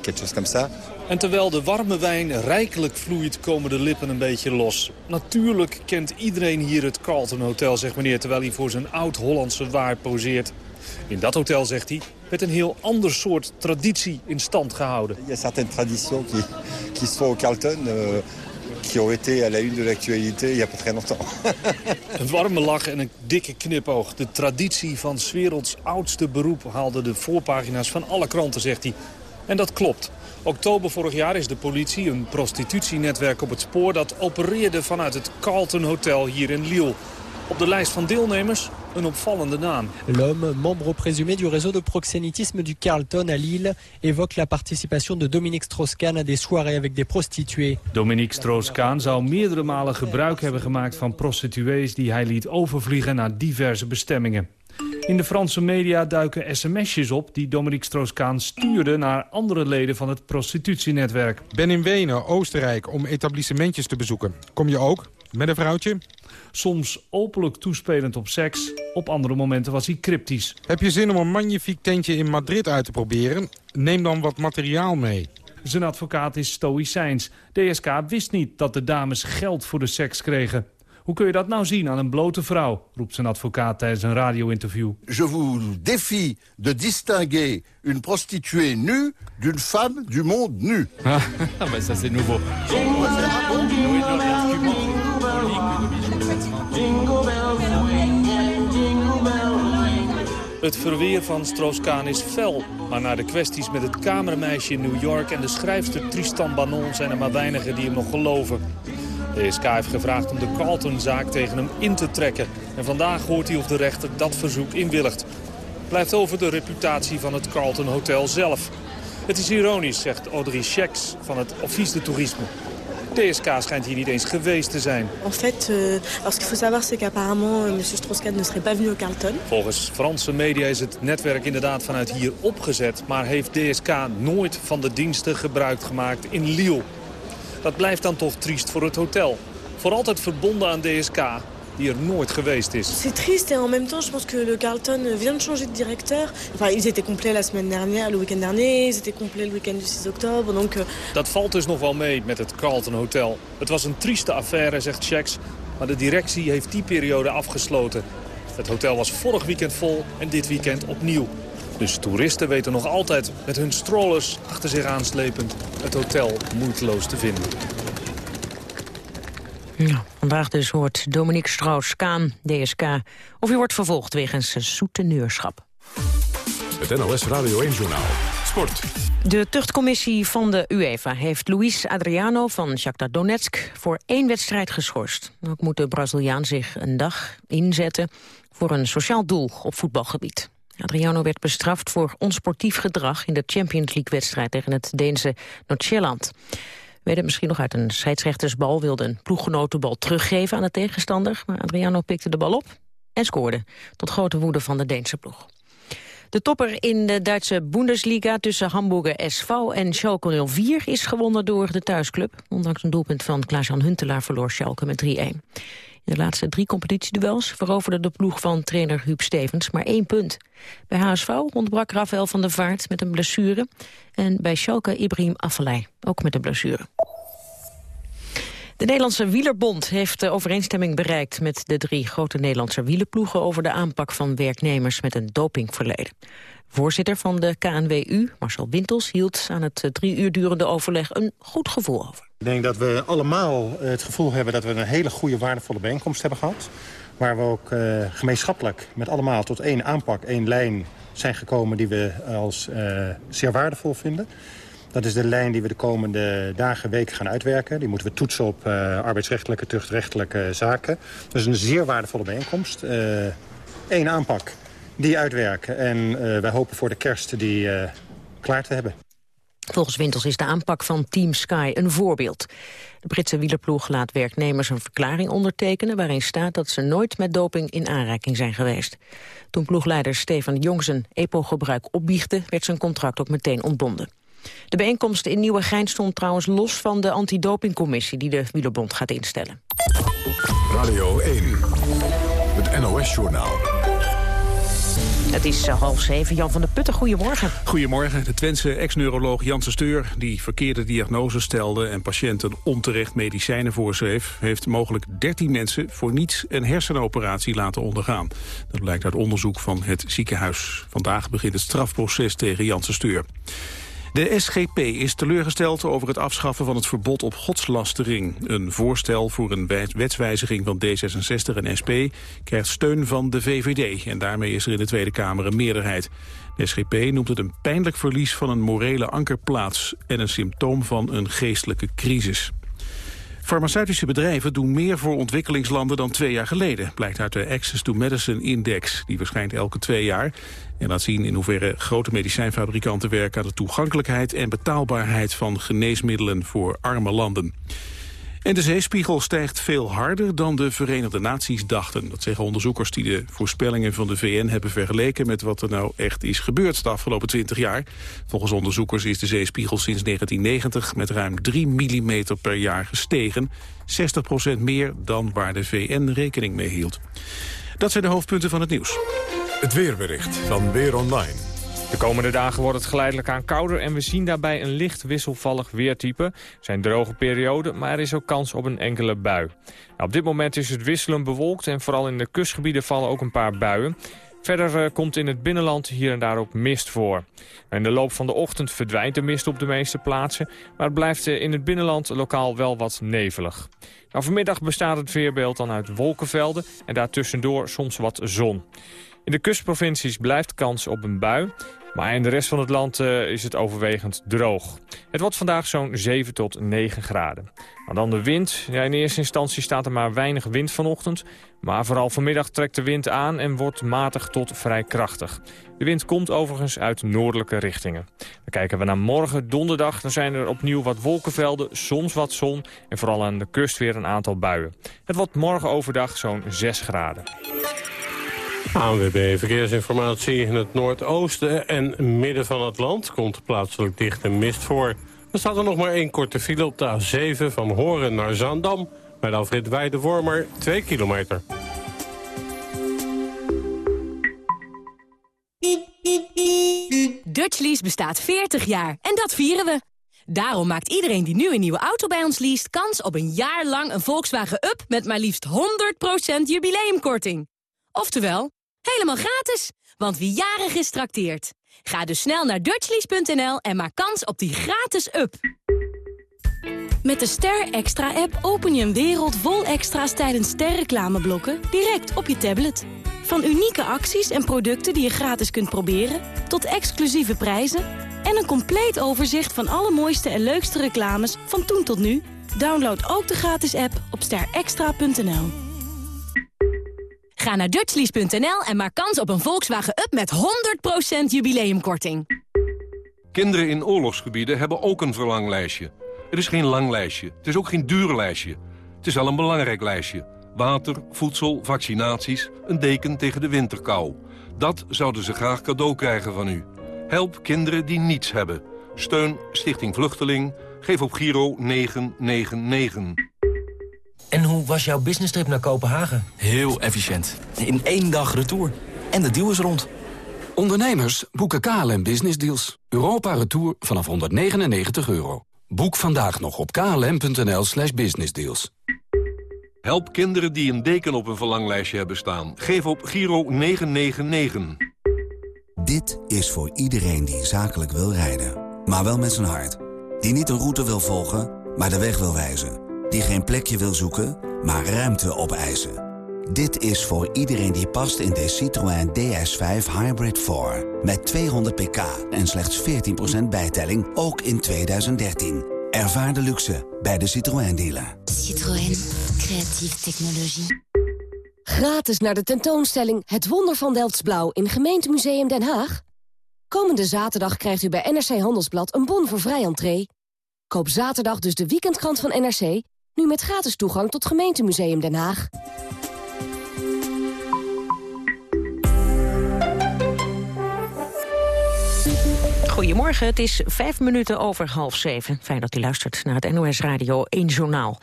quelque chose comme ça. En terwijl de warme wijn rijkelijk vloeit, komen de lippen een beetje los. Natuurlijk kent iedereen hier het Carlton Hotel, zegt meneer... terwijl hij voor zijn oud-Hollandse waar poseert. In dat hotel, zegt hij, werd een heel ander soort traditie in stand gehouden. Y a certaines qui, qui sont au Carlton. Qui ont été à une de l'actualité il y a pas très longtemps. *laughs* Een warme lach en een dikke knipoog. De traditie van 's werelds oudste beroep haalde de voorpagina's van alle kranten, zegt hij. En dat klopt. Oktober vorig jaar is de politie een prostitutienetwerk op het spoor... dat opereerde vanuit het Carlton Hotel hier in Lille. Op de lijst van deelnemers een opvallende naam. L'homme, membre présumé du réseau de proxénétisme du Carlton à Lille, évoque la participation de Dominique Strauss-Kahn à des soirées avec des prostituées. Dominique Strauss-Kahn zou meerdere malen gebruik hebben gemaakt van prostituees die hij liet overvliegen naar diverse bestemmingen. In de Franse media duiken sms'jes op die Dominique Strauss-Kahn stuurde naar andere leden van het prostitutienetwerk. Ben in Wenen, Oostenrijk, om etablissementjes te bezoeken. Kom je ook? Met een vrouwtje? Soms openlijk toespelend op seks, op andere momenten was hij cryptisch. Heb je zin om een magnifiek tentje in Madrid uit te proberen? Neem dan wat materiaal mee. Zijn advocaat is stoïcijns. DSK wist niet dat de dames geld voor de seks kregen. Hoe kun je dat nou zien aan een blote vrouw, roept zijn advocaat tijdens een radio-interview. Je vous défie de distinguer une prostituée nue d'une femme du monde nu. Ah, *laughs* mais ça c'est nouveau. Het verweer van Strauss-Kahn is fel. Maar naar de kwesties met het kamermeisje in New York... en de schrijfster Tristan Banon zijn er maar weinigen die hem nog geloven. De ESK heeft gevraagd om de Carlton-zaak tegen hem in te trekken. En vandaag hoort hij of de rechter dat verzoek inwilligt. Blijft over de reputatie van het Carlton Hotel zelf. Het is ironisch, zegt Audrey Schecks van het Office de Tourisme. DSK schijnt hier niet eens geweest te zijn. En fait, euh, alors ce qu'il faut savoir, c'est qu'apparemment, euh, M. Strauss-Kahn ne serait pas venu au Carlton. Volgens Franse media is het netwerk inderdaad vanuit hier opgezet... maar heeft DSK nooit van de diensten gebruik gemaakt in Lille. Dat blijft dan toch triest voor het hotel. Voor altijd verbonden aan DSK, die er nooit geweest is. C'est triste et en même temps, je pense que le Carlton vient de changer de directeur. Enfin, ils étaient complets la semaine dernière, le week-end dernier. Ils étaient complets le week-end du 6 octobre. Donc, euh, Dat valt dus nog wel mee met het Carlton Hotel. Het was een trieste affaire, zegt Sheks. Maar de directie heeft die periode afgesloten. Het hotel was vorig weekend vol en dit weekend opnieuw. Dus toeristen weten nog altijd met hun strollers achter zich aanslepend het hotel moeiteloos te vinden. Ja, vandaag dus hoort Dominique Strauss-Kaan, DSK... of hij wordt vervolgd wegens zoete neurschap. Het NOS Radio 1-journaal. Sport. De tuchtcommissie van de UEFA heeft Luis Adriano van Shakhtar Donetsk voor één wedstrijd geschorst. Ook moet de Braziliaan zich een dag inzetten voor een sociaal doel op voetbalgebied. Adriano werd bestraft voor onsportief gedrag in de Champions League-wedstrijd tegen het Deense Noord-Zeeland. Het misschien nog uit een scheidsrechtersbal, wilde een ploeggenoot de bal teruggeven aan de tegenstander. Maar Adriano pikte de bal op en scoorde, tot grote woede van de Deense ploeg. De topper in de Duitse Bundesliga tussen Hamburger SV en Schalke 04 is gewonnen door de thuisclub. Ondanks een doelpunt van Klaas-Jan Huntelaar verloor Schalke met 3-1. De laatste drie competitieduels veroverde de ploeg van trainer Huub Stevens maar één punt. Bij HSV ontbrak Rafael van der Vaart met een blessure. En bij Schalke Ibrahim Afellay, ook met een blessure. De Nederlandse Wielerbond heeft overeenstemming bereikt met de drie grote Nederlandse wielerploegen over de aanpak van werknemers met een dopingverleden. Voorzitter van de KNWU, Marcel Wintels, hield aan het drie uur durende overleg een goed gevoel over. Ik denk dat we allemaal het gevoel hebben dat we een hele goede, waardevolle bijeenkomst hebben gehad. Waar we ook uh, gemeenschappelijk met allemaal tot één aanpak, één lijn zijn gekomen die we als uh, zeer waardevol vinden. Dat is de lijn die we de komende dagen, weken gaan uitwerken. Die moeten we toetsen op arbeidsrechtelijke, tuchtrechtelijke zaken. Is een zeer waardevolle bijeenkomst. Eén aanpak, die uitwerken. En wij hopen voor de kerst die klaar te hebben. Volgens Wintels is de aanpak van Team Sky een voorbeeld. De Britse wielerploeg laat werknemers een verklaring ondertekenen... waarin staat dat ze nooit met doping in aanraking zijn geweest. Toen ploegleider Stefan Jong zijn EPO-gebruik opbiechte... werd zijn contract ook meteen ontbonden. De bijeenkomst in Nieuwegein stond trouwens los van de antidopingcommissie... die de wielerbond gaat instellen. Radio 1, het NOS-journaal. Het is half zeven. Jan van der Putten, goedemorgen. Goedemorgen. De Twentse ex-neuroloog Janssen Steur... die verkeerde diagnoses stelde en patiënten onterecht medicijnen voorschreef... heeft mogelijk 13 mensen voor niets een hersenoperatie laten ondergaan. Dat blijkt uit onderzoek van het ziekenhuis. Vandaag begint het strafproces tegen Janssen Steur. De SGP is teleurgesteld over het afschaffen van het verbod op godslastering. Een voorstel voor een wetswijziging van D66 en SP krijgt steun van de VVD. En daarmee is er in de Tweede Kamer een meerderheid. De SGP noemt het een pijnlijk verlies van een morele ankerplaats... en een symptoom van een geestelijke crisis. Farmaceutische bedrijven doen meer voor ontwikkelingslanden dan twee jaar geleden, blijkt uit de Access to Medicine Index. Die verschijnt elke twee jaar en laat zien in hoeverre grote medicijnfabrikanten werken aan de toegankelijkheid en betaalbaarheid van geneesmiddelen voor arme landen. En de zeespiegel stijgt veel harder dan de Verenigde Naties dachten. Dat zeggen onderzoekers die de voorspellingen van de VN hebben vergeleken... met wat er nou echt is gebeurd de afgelopen 20 jaar. Volgens onderzoekers is de zeespiegel sinds 1990 met ruim 3 mm per jaar gestegen. 60% meer dan waar de VN rekening mee hield. Dat zijn de hoofdpunten van het nieuws. Het weerbericht van Weer Online. De komende dagen wordt het geleidelijk aan kouder en we zien daarbij een licht wisselvallig weertype. Er zijn droge perioden, maar er is ook kans op een enkele bui. Nou, op dit moment is het wisselend bewolkt en vooral in de kustgebieden vallen ook een paar buien. Verder uh, komt in het binnenland hier en daar ook mist voor. In de loop van de ochtend verdwijnt de mist op de meeste plaatsen... maar het blijft uh, in het binnenland lokaal wel wat nevelig. Nou, vanmiddag bestaat het weerbeeld dan uit wolkenvelden... en daartussendoor soms wat zon. In de kustprovincies blijft kans op een bui. Maar in de rest van het land uh, is het overwegend droog. Het wordt vandaag zo'n 7 tot 9 graden. Maar dan de wind. Ja, in eerste instantie staat er maar weinig wind vanochtend. Maar vooral vanmiddag trekt de wind aan en wordt matig tot vrij krachtig. De wind komt overigens uit noordelijke richtingen. Dan kijken we naar morgen, donderdag. Dan zijn er opnieuw wat wolkenvelden, soms wat zon... en vooral aan de kust weer een aantal buien. Het wordt morgen overdag zo'n 6 graden. ANWB Verkeersinformatie in het noordoosten en midden van het land komt plaatselijk dichte mist voor. Er staat er nog maar één korte file op de A7 van Horen naar Zaandam. Bij de Alfred Weidewormer 2 kilometer. Dutchlease bestaat 40 jaar en dat vieren we. Daarom maakt iedereen die nu een nieuwe auto bij ons leest... kans op een jaar lang een Volkswagen Up met maar liefst 100% jubileumkorting. Oftewel, Helemaal gratis, want wie jarig is trakteert. Ga dus snel naar dutchlease.nl en maak kans op die gratis up. Met de Ster Extra-app open je een wereld vol extra's tijdens sterreclameblokken direct op je tablet. Van unieke acties en producten die je gratis kunt proberen, tot exclusieve prijzen en een compleet overzicht van alle mooiste en leukste reclames van toen tot nu. Download ook de gratis app op sterextra.nl. Ga naar dutchlease.nl en maak kans op een Volkswagen Up met 100% jubileumkorting. Kinderen in oorlogsgebieden hebben ook een verlanglijstje. Het is geen lang lijstje. Het is ook geen duur lijstje. Het is wel een belangrijk lijstje. Water, voedsel, vaccinaties, een deken tegen de winterkou. Dat zouden ze graag cadeau krijgen van u. Help kinderen die niets hebben. Steun Stichting Vluchteling. Geef op Giro 999. En hoe was jouw business trip naar Kopenhagen? Heel efficiënt. In één dag retour. En de deal is rond. Ondernemers boeken KLM Business Deals. Europa Retour vanaf 199 euro. Boek vandaag nog op klm.nl slash businessdeals. Help kinderen die een deken op een verlanglijstje hebben staan. Geef op Giro 999. Dit is voor iedereen die zakelijk wil rijden. Maar wel met zijn hart. Die niet een route wil volgen, maar de weg wil wijzen die geen plekje wil zoeken, maar ruimte opeisen. Dit is voor iedereen die past in de Citroën DS5 Hybrid 4. Met 200 pk en slechts 14% bijtelling, ook in 2013. Ervaar de luxe bij de Citroën dealer. Citroën, creatieve technologie. Gratis naar de tentoonstelling Het Wonder van Delftsblauw in Gemeentemuseum Den Haag. Komende zaterdag krijgt u bij NRC Handelsblad een bon voor vrij entree. Koop zaterdag dus de weekendkrant van NRC nu met gratis toegang tot Gemeentemuseum Den Haag. Goedemorgen, het is vijf minuten over half zeven. Fijn dat u luistert naar het NOS Radio 1 Journaal.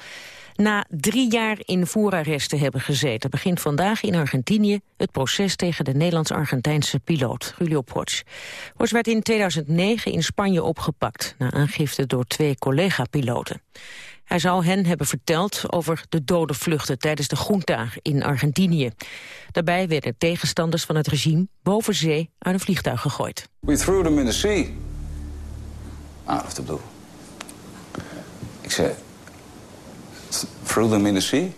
Na drie jaar in voorarrest te hebben gezeten... begint vandaag in Argentinië het proces tegen de Nederlands-Argentijnse piloot Julio Potsch. Potsch werd in 2009 in Spanje opgepakt... na aangifte door twee collega-piloten. Hij zou hen hebben verteld over de dode vluchten tijdens de junta in Argentinië. Daarbij werden tegenstanders van het regime boven zee uit een vliegtuig gegooid. We threw them in the sea. out of the blue. Ik zei, throw them in the sea?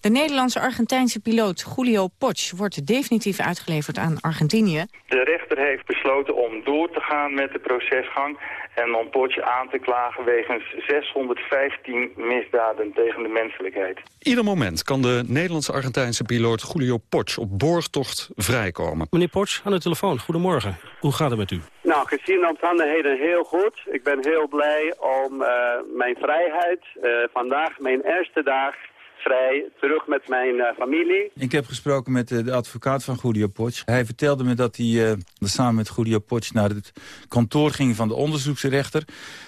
De Nederlandse-Argentijnse piloot Julio Potsch wordt definitief uitgeleverd aan Argentinië. De rechter heeft besloten om door te gaan met de procesgang en om Potsch aan te klagen wegens 615 misdaden tegen de menselijkheid. Ieder moment kan de Nederlandse-Argentijnse piloot Julio Potsch op borgtocht vrijkomen. Meneer Potsch, aan de telefoon. Goedemorgen. Hoe gaat het met u? Nou, gezien de omstandigheden heel goed. Ik ben heel blij om uh, mijn vrijheid. Uh, vandaag mijn eerste dag vrij, terug met mijn uh, familie. Ik heb gesproken met uh, de advocaat van Julio Potsch. Hij vertelde me dat hij uh, samen met Julio Potsch naar het kantoor ging van de onderzoeksrechter.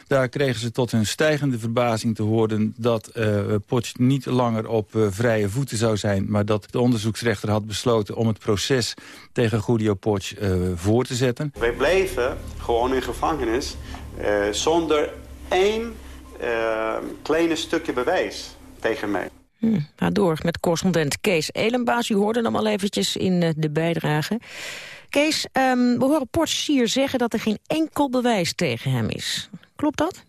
Daar kregen ze tot hun stijgende verbazing te horen dat uh, Potsch niet langer op uh, vrije voeten zou zijn... maar dat de onderzoeksrechter had besloten om het proces tegen Julio Potsch uh, voor te zetten. Wij bleven gewoon in gevangenis zonder één kleine stukje bewijs tegen mij. Hm, door met correspondent Kees Elenbaas. U hoorde hem al eventjes in de bijdrage. Kees, um, we horen Potsch hier zeggen dat er geen enkel bewijs tegen hem is. Klopt dat?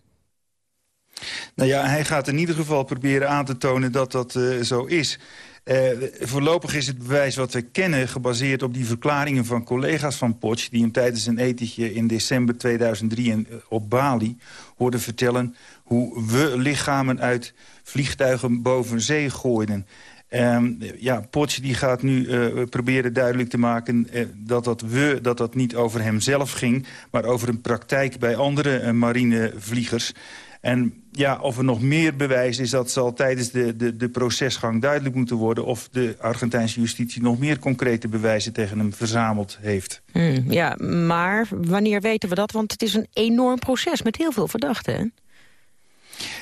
Nou ja, hij gaat in ieder geval proberen aan te tonen dat dat uh, zo is. Uh, voorlopig is het bewijs wat we kennen gebaseerd op die verklaringen van collega's van Potsch... die hem tijdens een etentje in december 2003 in, uh, op Bali hoorden vertellen... hoe we lichamen uit vliegtuigen boven zee gooiden. Um, ja, Potsch die gaat nu uh, proberen duidelijk te maken dat dat we dat dat niet over hemzelf ging, maar over een praktijk bij andere marinevliegers. En ja, of er nog meer bewijs is, dat zal tijdens de, de, de procesgang duidelijk moeten worden... of de Argentijnse justitie nog meer concrete bewijzen tegen hem verzameld heeft. Hmm, ja, maar wanneer weten we dat? Want het is een enorm proces met heel veel verdachten, hè?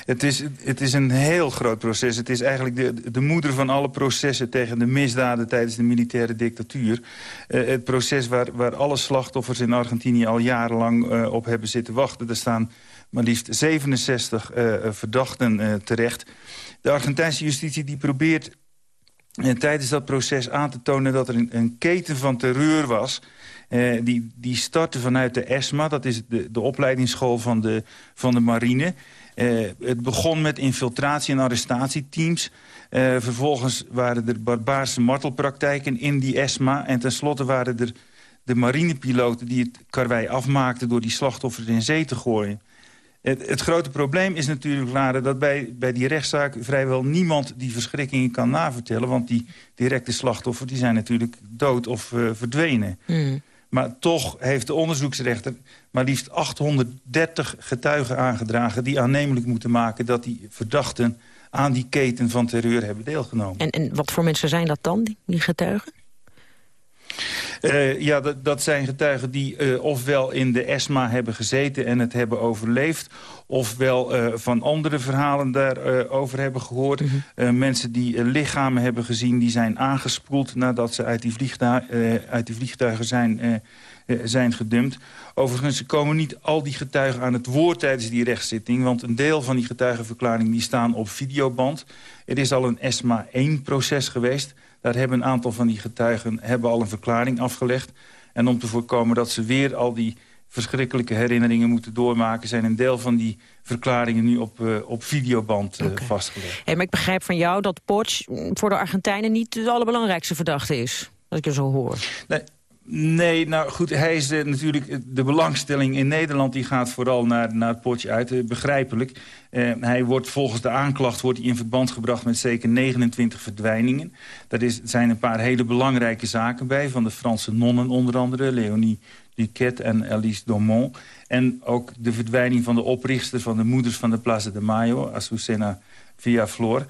Het is, het is een heel groot proces. Het is eigenlijk de, de moeder van alle processen tegen de misdaden tijdens de militaire dictatuur. Uh, het proces waar, waar alle slachtoffers in Argentinië al jarenlang uh, op hebben zitten wachten. Er staan maar liefst 67 uh, verdachten terecht. De Argentijnse justitie die probeert tijdens dat proces aan te tonen dat er een, een keten van terreur was... Die, die startte vanuit de ESMA, dat is de, de opleidingsschool van de, van de marine. Het begon met infiltratie- en arrestatieteams. Vervolgens waren er barbaarse martelpraktijken in die ESMA. En tenslotte waren er de marinepiloten die het karwei afmaakten... door die slachtoffers in zee te gooien. Het, het, grote probleem is natuurlijk, Lara, dat bij, bij die rechtszaak vrijwel niemand die verschrikkingen kan navertellen. Want die directe slachtoffers die zijn natuurlijk dood of uh, verdwenen. Mm. Maar toch heeft de onderzoeksrechter maar liefst 830 getuigen aangedragen... die aannemelijk moeten maken dat die verdachten aan die keten van terreur hebben deelgenomen. En, en wat voor mensen zijn dat dan, die getuigen? Uh, ja, dat, dat, zijn getuigen die uh, ofwel in de ESMA hebben gezeten en het hebben overleefd... ofwel uh, van andere verhalen daarover over hebben gehoord. Mm -hmm. mensen die lichamen hebben gezien, die zijn aangespoeld... nadat ze uit die, uit die vliegtuigen zijn, zijn gedumpt. Overigens komen niet al die getuigen aan het woord tijdens die rechtszitting... want een deel van die getuigenverklaringen die staan op videoband. Er is al een ESMA 1-proces geweest... Daar hebben een aantal van die getuigen hebben al een verklaring afgelegd. En om te voorkomen dat ze weer al die verschrikkelijke herinneringen moeten doormaken... zijn een deel van die verklaringen nu op, uh, op videoband uh, okay. vastgelegd. Hey, maar ik begrijp van jou dat Potsch voor de Argentijnen niet de allerbelangrijkste verdachte is. Als ik je zo hoor. Nee, Nee, nou goed, hij is natuurlijk de belangstelling in Nederland... die gaat vooral naar, naar het potje uit, uh, begrijpelijk. Uh, hij wordt volgens de aanklacht wordt hij in verband gebracht met zeker 29 verdwijningen. Daar is, zijn een paar hele belangrijke zaken bij... van de Franse nonnen onder andere, Leonie Duquette en Elise Domont. En ook de verdwijning van de oprichter van de moeders van de Plaza de Mayo... Azucena Villaflor...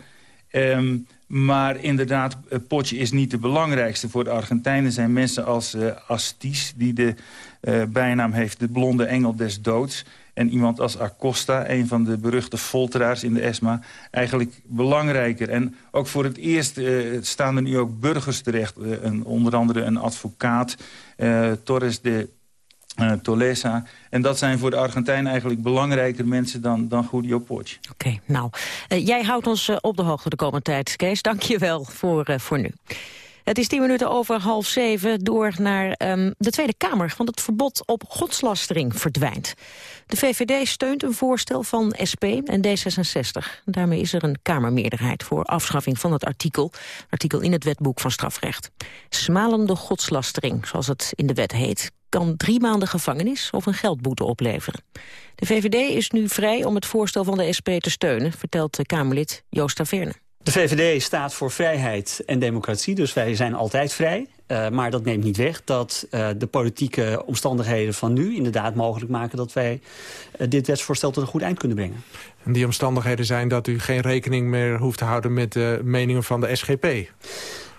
Um, maar inderdaad, Potje is niet de belangrijkste. Voor de Argentijnen zijn mensen als uh, Astis... die de uh, bijnaam heeft de blonde engel des doods... en iemand als Acosta, een van de beruchte folteraars in de ESMA... eigenlijk belangrijker. En ook voor het eerst uh, staan er nu ook burgers terecht. een, onder andere een advocaat, Torres de uh, Tolesa. En dat zijn voor de Argentijnen eigenlijk belangrijker mensen dan, dan Julio Potsch. Oké, nou, uh, jij houdt ons uh, op de hoogte de komende tijd, Kees. Dank je wel voor, voor nu. Het is tien minuten over half zeven door naar um, de Tweede Kamer... want het verbod op godslastering verdwijnt. De VVD steunt een voorstel van SP en D66. Daarmee is er een Kamermeerderheid voor afschaffing van het artikel... artikel in het wetboek van strafrecht. Smalende godslastering, zoals het in de wet heet kan drie maanden gevangenis of een geldboete opleveren. De VVD is nu vrij om het voorstel van de SP te steunen, vertelt Kamerlid Joost Taverne. De VVD staat voor vrijheid en democratie, dus wij zijn altijd vrij. Uh, maar dat neemt niet weg dat uh, de politieke omstandigheden van nu... inderdaad mogelijk maken dat wij uh, dit wetsvoorstel tot een goed eind kunnen brengen. En die omstandigheden zijn dat u geen rekening meer hoeft te houden... met de meningen van de SGP?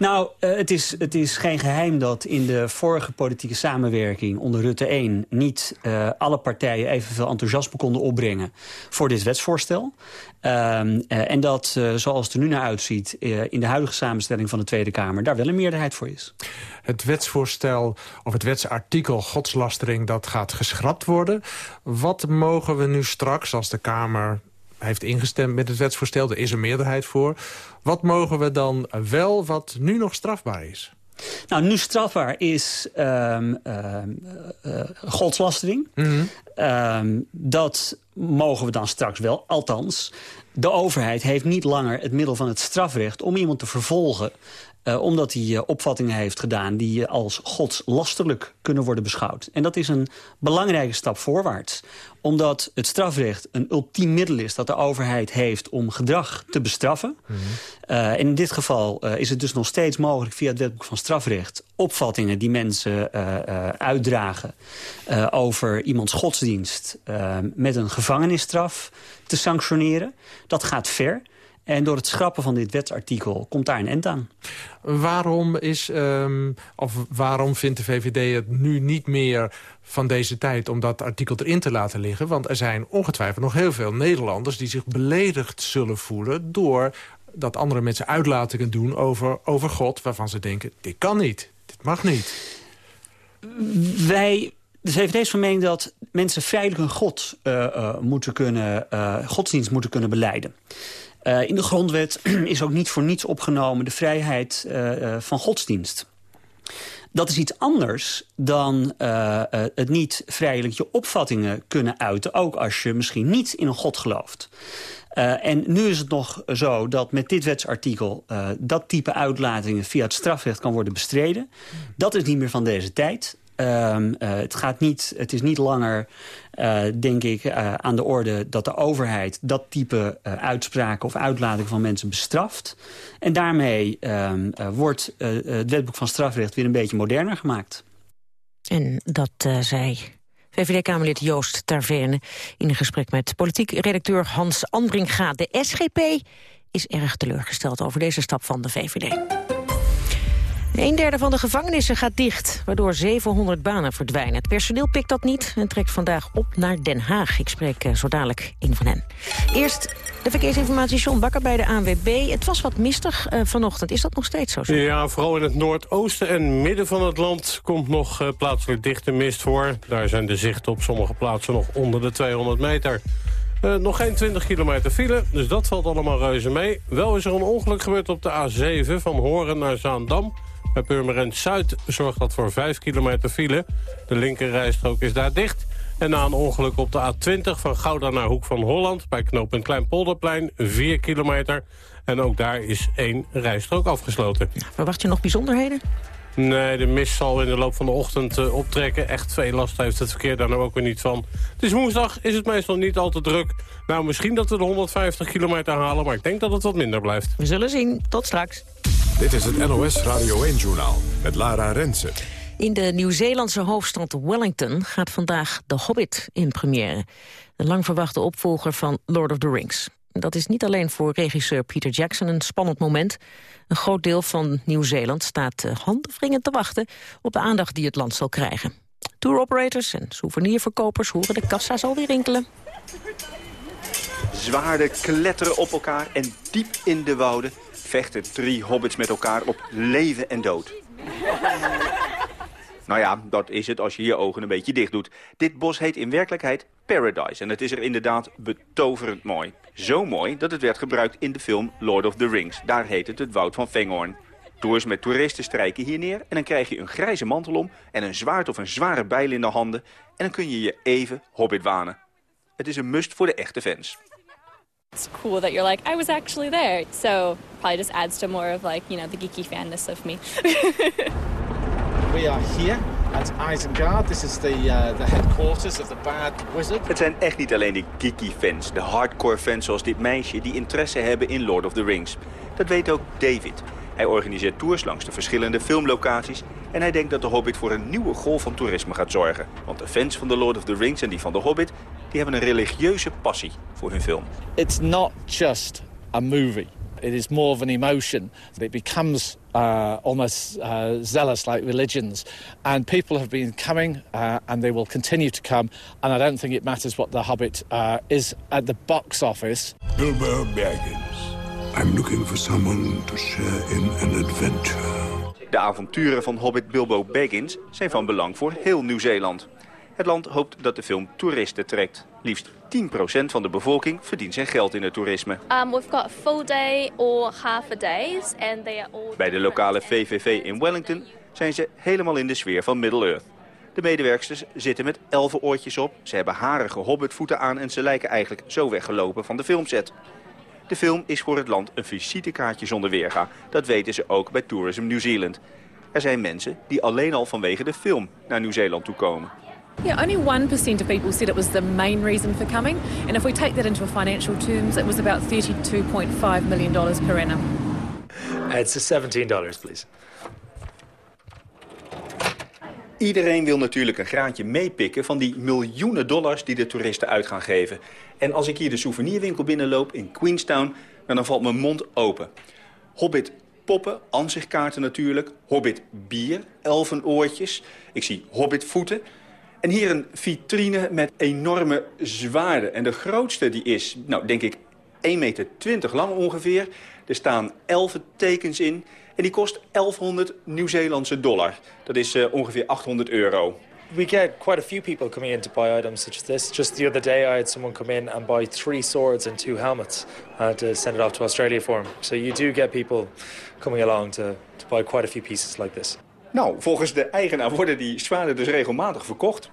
Nou, uh, het, is, het is geen geheim dat in de vorige politieke samenwerking onder Rutte 1... niet uh, alle partijen evenveel enthousiasme konden opbrengen voor dit wetsvoorstel. Uh, en dat, zoals het er nu naar uitziet, in de huidige samenstelling van de Tweede Kamer... daar wel een meerderheid voor is. Het wetsvoorstel of het wetsartikel godslastering, dat gaat geschrapt worden. Wat mogen we nu straks, als de Kamer heeft ingestemd met het wetsvoorstel. Er is een meerderheid voor. Wat mogen we dan wel wat nu nog strafbaar is? Nou, nu strafbaar is um, uh, uh, godslastering. Mm -hmm. um, dat mogen we dan straks wel. Althans, de overheid heeft niet langer het middel van het strafrecht... om iemand te vervolgen uh, omdat hij uh, opvattingen heeft gedaan die uh, als godslasterlijk kunnen worden beschouwd. En dat is een belangrijke stap voorwaarts. Omdat het strafrecht een ultiem middel is dat de overheid heeft om gedrag te bestraffen. Mm -hmm. en in dit geval is het dus nog steeds mogelijk via het wetboek van strafrecht... opvattingen die mensen uitdragen over iemands godsdienst met een gevangenisstraf te sanctioneren. Dat gaat ver. En door het schrappen van dit wetsartikel komt daar een end aan. Waarom, is, um, of waarom vindt de VVD het nu niet meer van deze tijd... om dat artikel erin te laten liggen? Want er zijn ongetwijfeld nog heel veel Nederlanders... die zich beledigd zullen voelen door dat andere mensen uitlatingen doen over, over God... waarvan ze denken, dit kan niet, dit mag niet. Wij de VVD is van mening dat mensen vrijelijk hun God, uh, uh, moeten kunnen, uh, godsdienst moeten kunnen beleiden. Uh, in de grondwet *clears throat* is ook niet voor niets opgenomen de vrijheid uh, uh, van godsdienst. Dat is iets anders dan het niet vrijelijk je opvattingen kunnen uiten... ook als je misschien niet in een god gelooft. en nu is het nog zo dat met dit wetsartikel... dat type uitlatingen via het strafrecht kan worden bestreden. Dat is niet meer van deze tijd. Um, uh, het, gaat niet, het is niet langer, uh, denk ik, uh, aan de orde dat de overheid dat type uitspraken of uitlatingen van mensen bestraft. En daarmee um, wordt het wetboek van strafrecht weer een beetje moderner gemaakt. En dat zei VVD-Kamerlid Joost Tarverne in een gesprek met politiek redacteur Hans Andringa. De SGP is erg teleurgesteld over deze stap van de VVD. Een derde van de gevangenissen gaat dicht, waardoor 700 banen verdwijnen. Het personeel pikt dat niet en trekt vandaag op naar Den Haag. Ik spreek uh, zo dadelijk een van hen. Eerst de verkeersinformatie John Bakker bij de ANWB. Het was wat mistig uh, vanochtend. Is dat nog steeds zo? Ja, vooral in het noordoosten en midden van het land komt nog uh, plaatselijk dichte mist voor. Daar zijn de zichten op sommige plaatsen nog onder de 200 meter. Nog geen 20 kilometer file, dus dat valt allemaal reuze mee. Wel is er een ongeluk gebeurd op de A7 van Horen naar Zaandam... Bij Purmerend Zuid zorgt dat voor 5 kilometer file. De linkerrijstrook is daar dicht. En na een ongeluk op de A20 van Gouda naar Hoek van Holland... bij knooppunt Kleinpolderplein, 4 kilometer. En ook daar is één rijstrook afgesloten. Verwacht je nog bijzonderheden? Nee, de mist zal in de loop van de ochtend uh, optrekken. Echt veel last heeft het verkeer daar nou ook weer niet van. Het is woensdag, is het meestal niet al te druk. Nou, misschien dat we de 150 kilometer halen, maar ik denk dat het wat minder blijft. We zullen zien. Tot straks. Dit is het NOS Radio 1-journaal met Lara Rensen. In de Nieuw-Zeelandse hoofdstad Wellington gaat vandaag The Hobbit in première. De lang verwachte opvolger van Lord of the Rings. Dat is niet alleen voor regisseur Peter Jackson een spannend moment. Een groot deel van Nieuw-Zeeland staat handenwringend te wachten... op de aandacht die het land zal krijgen. Tour operators en souvenirverkopers horen de kassa's alweer rinkelen. Zwaarden kletteren op elkaar en diep in de wouden vechten drie hobbits met elkaar op leven en dood. Nou ja, dat is het als je je ogen een beetje dicht doet. Dit bos heet in werkelijkheid Paradise en het is er inderdaad betoverend mooi. Zo mooi dat het werd gebruikt in de film Lord of the Rings. Daar heet het het Woud van Fengorn. Tours met toeristen strijken hier neer en dan krijg je een grijze mantel om... en een zwaard of een zware bijl in de handen... en dan kun je je even hobbit wanen. Het is een must voor de echte fans. It's cool that you're like, I was actually there. So probably just adds to more of like, you know, the geeky fanness of me. *laughs* We are here at Isengard. This is the, uh, the headquarters of the Bad Wizard. Het zijn echt niet alleen de geeky fans, de hardcore fans zoals dit meisje... die interesse hebben in Lord of the Rings. Dat weet ook David. Hij organiseert tours langs de verschillende filmlocaties... en hij denkt dat de Hobbit voor een nieuwe golf van toerisme gaat zorgen. Want de fans van The Lord of the Rings en die van de Hobbit... die hebben een religieuze passie voor hun film. It's not just a movie. It is more of an emotion. It becomes uh, almost uh, zealous like religions. And people have been coming uh, and they will continue to come. And I don't think it matters what The Hobbit uh, is at the box office. Bilbo Baggins. I'm looking for someone to share in an adventure. De avonturen van Hobbit Bilbo Baggins zijn van belang voor heel Nieuw-Zeeland. Het land hoopt dat de film toeristen trekt. Liefst 10% van de bevolking verdient zijn geld in het toerisme. Um, we've got full day or half a days. And they are all Bij de lokale VVV in Wellington zijn ze helemaal in de sfeer van Middle-earth. De medewerksters zitten met elfenoortjes op, ze hebben harige hobbitvoeten aan... en ze lijken eigenlijk zo weggelopen van de filmset. De film is voor het land een visitekaartje zonder weerga. Dat weten ze ook bij Tourism New Zealand. Er zijn mensen die alleen al vanwege de film naar Nieuw-Zeeland toe komen. Yeah, only 1% of people said it was the main reason for coming. And if we take that into financial terms, it was about $32.5 million per annum. It's $17, please. Iedereen wil natuurlijk een graantje meepikken van die miljoenen dollars die de toeristen uit gaan geven. En als ik hier de souvenirwinkel binnenloop in Queenstown, dan valt mijn mond open. Hobbit poppen, ansichtkaarten natuurlijk, Hobbit bier, elfenoortjes. Ik zie Hobbit voeten. En hier een vitrine met enorme zwaarden. En de grootste die is, nou denk ik, 1,20 meter lang ongeveer. Er staan elfentekens in. En die kost 1100 Nieuw-Zeelandse dollar. Dat is uh, ongeveer 800 euro. We get quite a few people coming in to buy items such as this. Just the other day I had someone come in and buy three swords and two helmets uh, to send it off to Australia for them. So you do get people coming along to, to buy quite a few pieces like this. Nou, volgens de eigenaar worden die zwaarden dus regelmatig verkocht.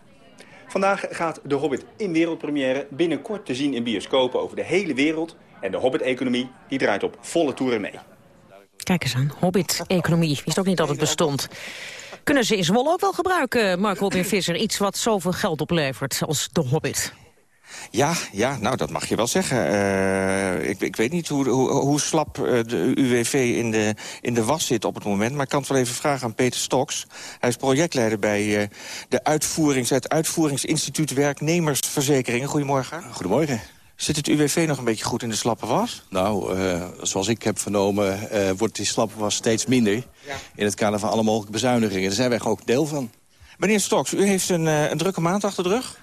Vandaag gaat de Hobbit in wereldpremière binnenkort te zien in bioscopen over de hele wereld. En de Hobbit-economie die draait op volle toeren mee. Kijk eens aan, Hobbit-economie. Wist ook niet dat het bestond. Kunnen ze in Zwolle ook wel gebruiken, Mark Robin Visser? Iets wat zoveel geld oplevert als de Hobbit. Ja, ja, nou dat mag je wel zeggen. Uh, ik, ik, weet niet hoe, hoe, hoe slap uh, de UWV in de, in de was zit op het moment. Maar ik kan het wel even vragen aan Peter Stoks. Hij is projectleider bij uh, de uitvoerings, het Uitvoeringsinstituut Werknemersverzekeringen. Goedemorgen. Goedemorgen. Zit het UWV nog een beetje goed in de slappe was? Nou, uh, zoals ik heb vernomen, wordt die slappe was steeds minder... Ja. in het kader van alle mogelijke bezuinigingen. Daar zijn wij ook deel van. Meneer Stoks, u heeft een, een drukke maand achter de rug?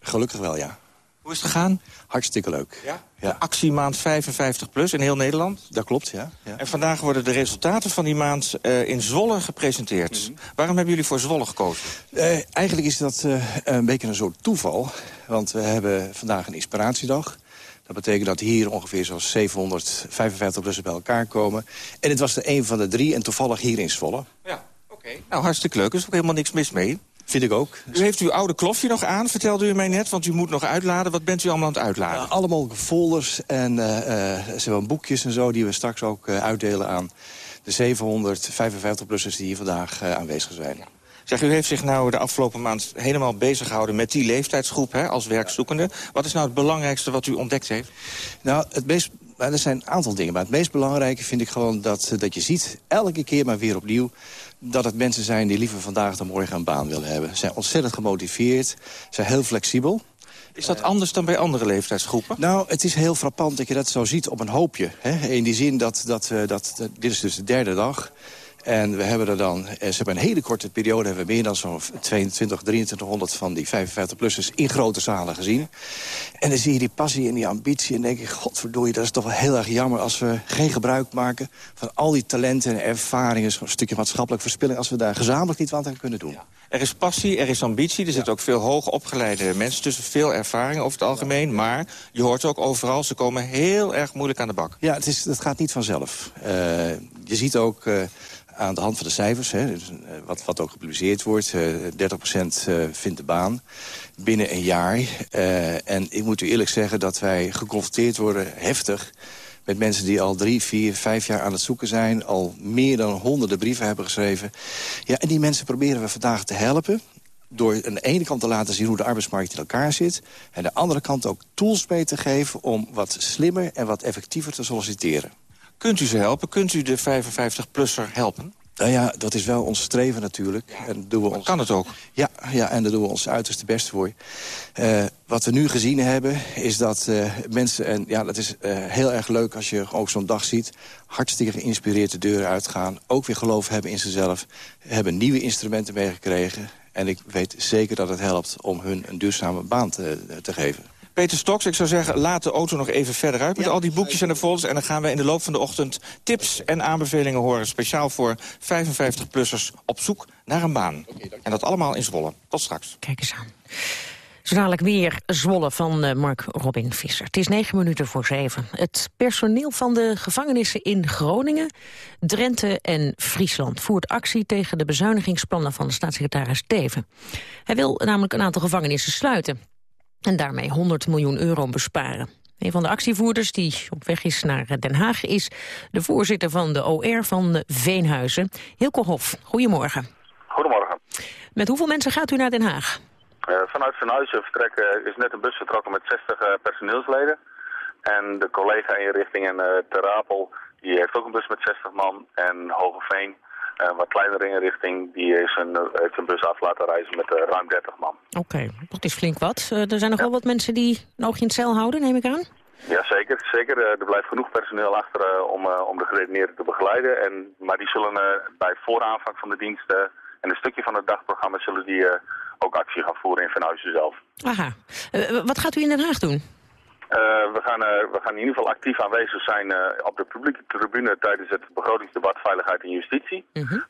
Gelukkig wel, ja. Hoe is het gegaan? Hartstikke leuk. Ja? ja. actiemaand 55 plus in heel Nederland? Dat klopt, ja. ja. En vandaag worden de resultaten van die maand uh, in Zwolle gepresenteerd. Mm -hmm. Waarom hebben jullie voor Zwolle gekozen? Uh, eigenlijk is dat uh, een beetje een soort toeval. Want we hebben vandaag een inspiratiedag. Dat betekent dat hier ongeveer zo'n 755-plussen bij elkaar komen. En het was er een van de drie en toevallig hier in Zwolle. Ja, oké. Okay. Nou, hartstikke leuk. Er is ook helemaal niks mis mee. Vind ik ook. U heeft uw oude klofje nog aan, vertelde u mij net, want u moet nog uitladen. Wat bent u allemaal aan het uitladen? Ja, alle mogelijke folders en uh, uh, boekjes en zo... die we straks ook uh, uitdelen aan de 755-plussers die hier vandaag aanwezig zijn. Ja. Zeg, u heeft zich nou de afgelopen maand helemaal bezig gehouden met die leeftijdsgroep hè, als werkzoekende. Wat is nou het belangrijkste wat u ontdekt heeft? Nou, het meest, er zijn een aantal dingen. Maar het meest belangrijke vind ik gewoon dat, dat je ziet, elke keer maar weer opnieuw dat het mensen zijn die liever vandaag dan morgen een baan willen hebben. Ze zijn ontzettend gemotiveerd, zijn heel flexibel. Is dat anders dan bij andere leeftijdsgroepen? Nou, het is heel frappant dat je dat zo ziet op een hoopje. Hè? In die zin dat, dat, dat, dat dit is dus de derde dag... En we hebben er dan, ze hebben een hele korte periode... hebben we meer dan zo'n 22, 2300 van die 55-plussers in grote zalen gezien. En dan zie je die passie en die ambitie en denk je... godverdorie, dat is toch wel heel erg jammer als we geen gebruik maken... van al die talenten en ervaringen, een stukje maatschappelijk verspilling... als we daar gezamenlijk niet wat aan kunnen doen. Ja. Er is passie, er is ambitie, er zitten ook veel hoog opgeleide mensen tussen. Veel ervaring over het algemeen, maar je hoort ook overal... ze komen heel erg moeilijk aan de bak. Ja, het, is, het gaat niet vanzelf. Uh, je ziet ook... Uh, aan de hand van de cijfers, hè, dus, eh, wat, wat ook gepubliceerd wordt... Uh, 30% uh, vindt de baan binnen een jaar. Uh, en ik moet u eerlijk zeggen dat wij geconfronteerd worden heftig... met mensen die al drie, vier, vijf jaar aan het zoeken zijn... al meer dan honderden brieven hebben geschreven. Ja, en die mensen proberen we vandaag te helpen door aan de ene kant te laten zien hoe de arbeidsmarkt in elkaar zit... en aan de andere kant ook tools mee te geven om wat slimmer en wat effectiever te solliciteren. Kunt u ze helpen? Kunt u de 55-plusser helpen? Nou ja, dat is wel ons streven natuurlijk. En doen we ons... Kan het ook? Ja, ja, en daar doen we ons uiterste best voor. Uh, wat we nu gezien hebben, is dat uh, mensen... en ja, dat is uh, heel erg leuk als je ook zo'n dag ziet... hartstikke geïnspireerd de deuren uitgaan. Ook weer geloof hebben in zichzelf. Hebben nieuwe instrumenten meegekregen. En ik weet zeker dat het helpt om hun een duurzame baan te, te geven. Peter Stoks, ik zou zeggen, laat de auto nog even verder uit... met al die boekjes en de folders. En dan gaan we in de loop van de ochtend tips en aanbevelingen horen... speciaal voor 55-plussers op zoek naar een baan. en dat allemaal in Zwolle. Tot straks. Kijk eens aan. Zo dadelijk weer Zwolle van uh, Mark Robin Visser. Het is negen minuten voor zeven. Het personeel van de gevangenissen in Groningen, Drenthe en Friesland... voert actie tegen de bezuinigingsplannen van de staatssecretaris Teven. Hij wil namelijk een aantal gevangenissen sluiten en daarmee 100 miljoen euro besparen. Een van de actievoerders die op weg is naar Den Haag is de voorzitter van de OR van Veenhuizen, Hilke Hof. Goedemorgen. Goedemorgen. Met hoeveel mensen gaat u naar Den Haag? Uh, vanuit Veenhuizen vertrekken is net een bus vertrokken met 60 uh, personeelsleden. En de collega-inrichting in uh, Terapel die heeft ook een bus met 60 man. En Hogeveen een eh, wat kleinere inrichting, die is een, eh, heeft een bus af laten reizen met uh, ruim 30 man. Oké, dat is flink wat. er zijn nog wel wat mensen die een oogje in het cel houden, neem ik aan? Ja, zeker. zeker. er blijft genoeg personeel achter om, om de gedetineerden te begeleiden. En, maar die zullen bij vooraanvang van de diensten en een stukje van het dagprogramma zullen die ook actie gaan voeren in Van zelf. Aha. wat gaat u in Den Haag doen? Uh, we, gaan, uh, we gaan in ieder geval actief aanwezig zijn uh, op de publieke tribune tijdens het begrotingsdebat Veiligheid en Justitie. -hmm.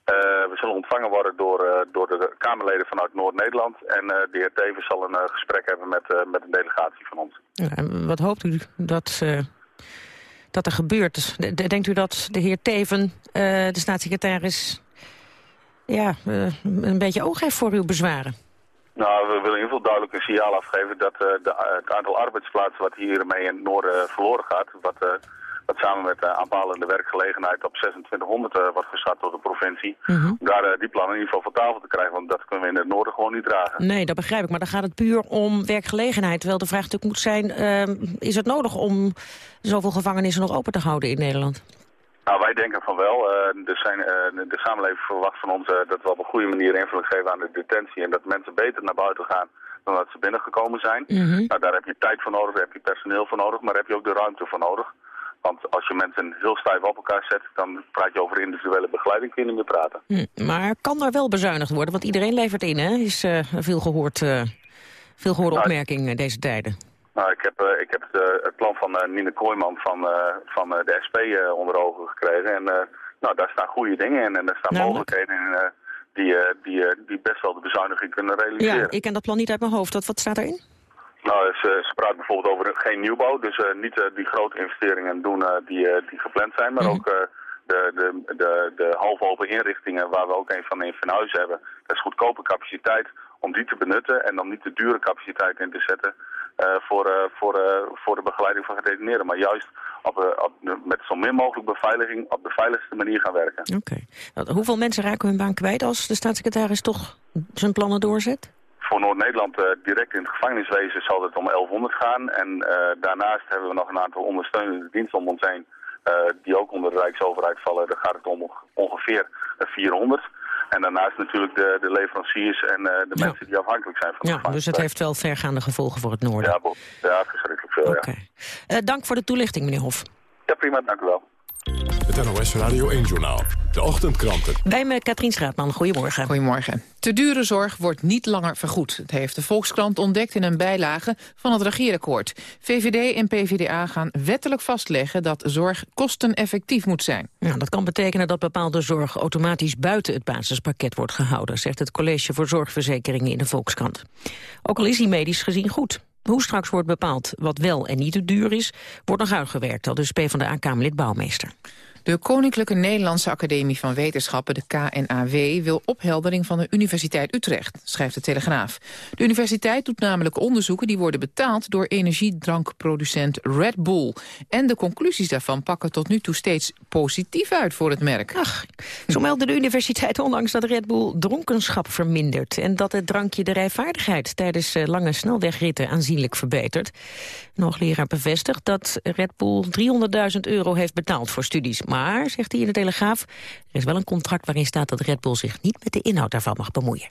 we zullen ontvangen worden door, door de Kamerleden vanuit Noord-Nederland. En de heer Tevens zal een gesprek hebben met, met een delegatie van ons. Ja, wat hoopt u dat, dat er gebeurt? Denkt u dat de heer Teven, de staatssecretaris, ja, een beetje oog heeft voor uw bezwaren? Nou, we willen in ieder geval duidelijk een signaal afgeven dat uh, de, het aantal arbeidsplaatsen wat hiermee in het noorden verloren gaat, wat, uh, wat samen met de aanpalende werkgelegenheid op 2600 uh, wordt geschat door de provincie, -hmm. om daar die plannen in ieder geval van tafel te krijgen, want dat kunnen we in het noorden gewoon niet dragen. Nee, dat begrijp ik, maar dan gaat het puur om werkgelegenheid. Terwijl de vraag natuurlijk moet zijn, is het nodig om zoveel gevangenissen nog open te houden in Nederland? Nou, wij denken van wel. Uh, er zijn, uh, de samenleving verwacht van ons uh, dat we op een goede manier invulling geven aan de detentie. En dat mensen beter naar buiten gaan dan dat ze binnengekomen zijn. Mm -hmm. Nou, daar heb je tijd voor nodig, daar heb je personeel voor nodig, maar daar heb je ook de ruimte voor nodig. Want als je mensen heel stijf op elkaar zet, dan praat je over individuele begeleiding, kun je niet meer praten. Hm, maar kan er wel bezuinigd worden? Want iedereen levert in, hè? Is veel gehoord, veel gehoorde nou, opmerking deze tijden. Nou, ik heb, uh, ik heb de, het plan van uh, Nine Kooijman van, van de SP onder ogen gekregen. En nou, daar staan goede dingen in en daar staan mogelijkheden in die, die, die best wel de bezuiniging kunnen realiseren. Ja, ik ken dat plan niet uit mijn hoofd. Wat, wat staat erin? Nou, ze, ze praat bijvoorbeeld over geen nieuwbouw. Dus niet die grote investeringen doen die, die gepland zijn, maar mm. ook... de, de, de, de halfopen inrichtingen waar we ook een van in Huis hebben. Dat is goedkope capaciteit om die te benutten en dan niet de dure capaciteit in te zetten voor, uh, voor, uh, voor de begeleiding van gedetineerden. Maar juist op, op, met zo min mogelijk beveiliging op de veiligste manier gaan werken. Oké. Okay. Hoeveel mensen raken hun baan kwijt als de staatssecretaris toch zijn plannen doorzet? Voor Noord-Nederland direct in het gevangeniswezen zal het om 1100 gaan. En daarnaast hebben we nog een aantal ondersteunende diensten om ons heen... die ook onder de Rijksoverheid vallen. Daar gaat het om ongeveer 400. En daarnaast natuurlijk de, de leveranciers en uh, de ja. mensen die afhankelijk zijn van de Ja, dus het heeft wel vergaande gevolgen voor het noorden. Ja, ja verschrikkelijk veel, okay. ja. Uh, dank voor de toelichting, meneer Hof. Ja, prima, dank u wel. Het NOS Radio 1-journaal. De ochtendkranten. Bij me Katrien Straatman. Goedemorgen. Goedemorgen. Te dure zorg wordt niet langer vergoed. Het heeft de Volkskrant ontdekt in een bijlage van het regeerakkoord. VVD en PVDA gaan wettelijk vastleggen dat zorg kosteneffectief moet zijn. Ja, dat kan betekenen dat bepaalde zorg automatisch buiten het basispakket wordt gehouden, zegt het College voor Zorgverzekeringen in de Volkskrant. Ook al is die medisch gezien goed. Hoe straks wordt bepaald wat wel en niet te duur is, wordt nog uitgewerkt, al dus PvdA-Kamerlid Bouwmeester. De Koninklijke Nederlandse Academie van Wetenschappen, de KNAW... wil opheldering van de Universiteit Utrecht, schrijft de Telegraaf. De universiteit doet namelijk onderzoeken die worden betaald... door energiedrankproducent Red Bull. En de conclusies daarvan pakken tot nu toe steeds positief uit voor het merk. Ach, zo meldde de universiteit onlangs dat Red Bull dronkenschap vermindert... en dat het drankje de rijvaardigheid tijdens eh, lange snelwegritten aanzienlijk verbetert. Nog leraar bevestigt dat Red Bull 300.000 euro heeft betaald voor studies. Maar, zegt hij in de Telegraaf, er is wel een contract waarin staat dat Red Bull zich niet met de inhoud daarvan mag bemoeien.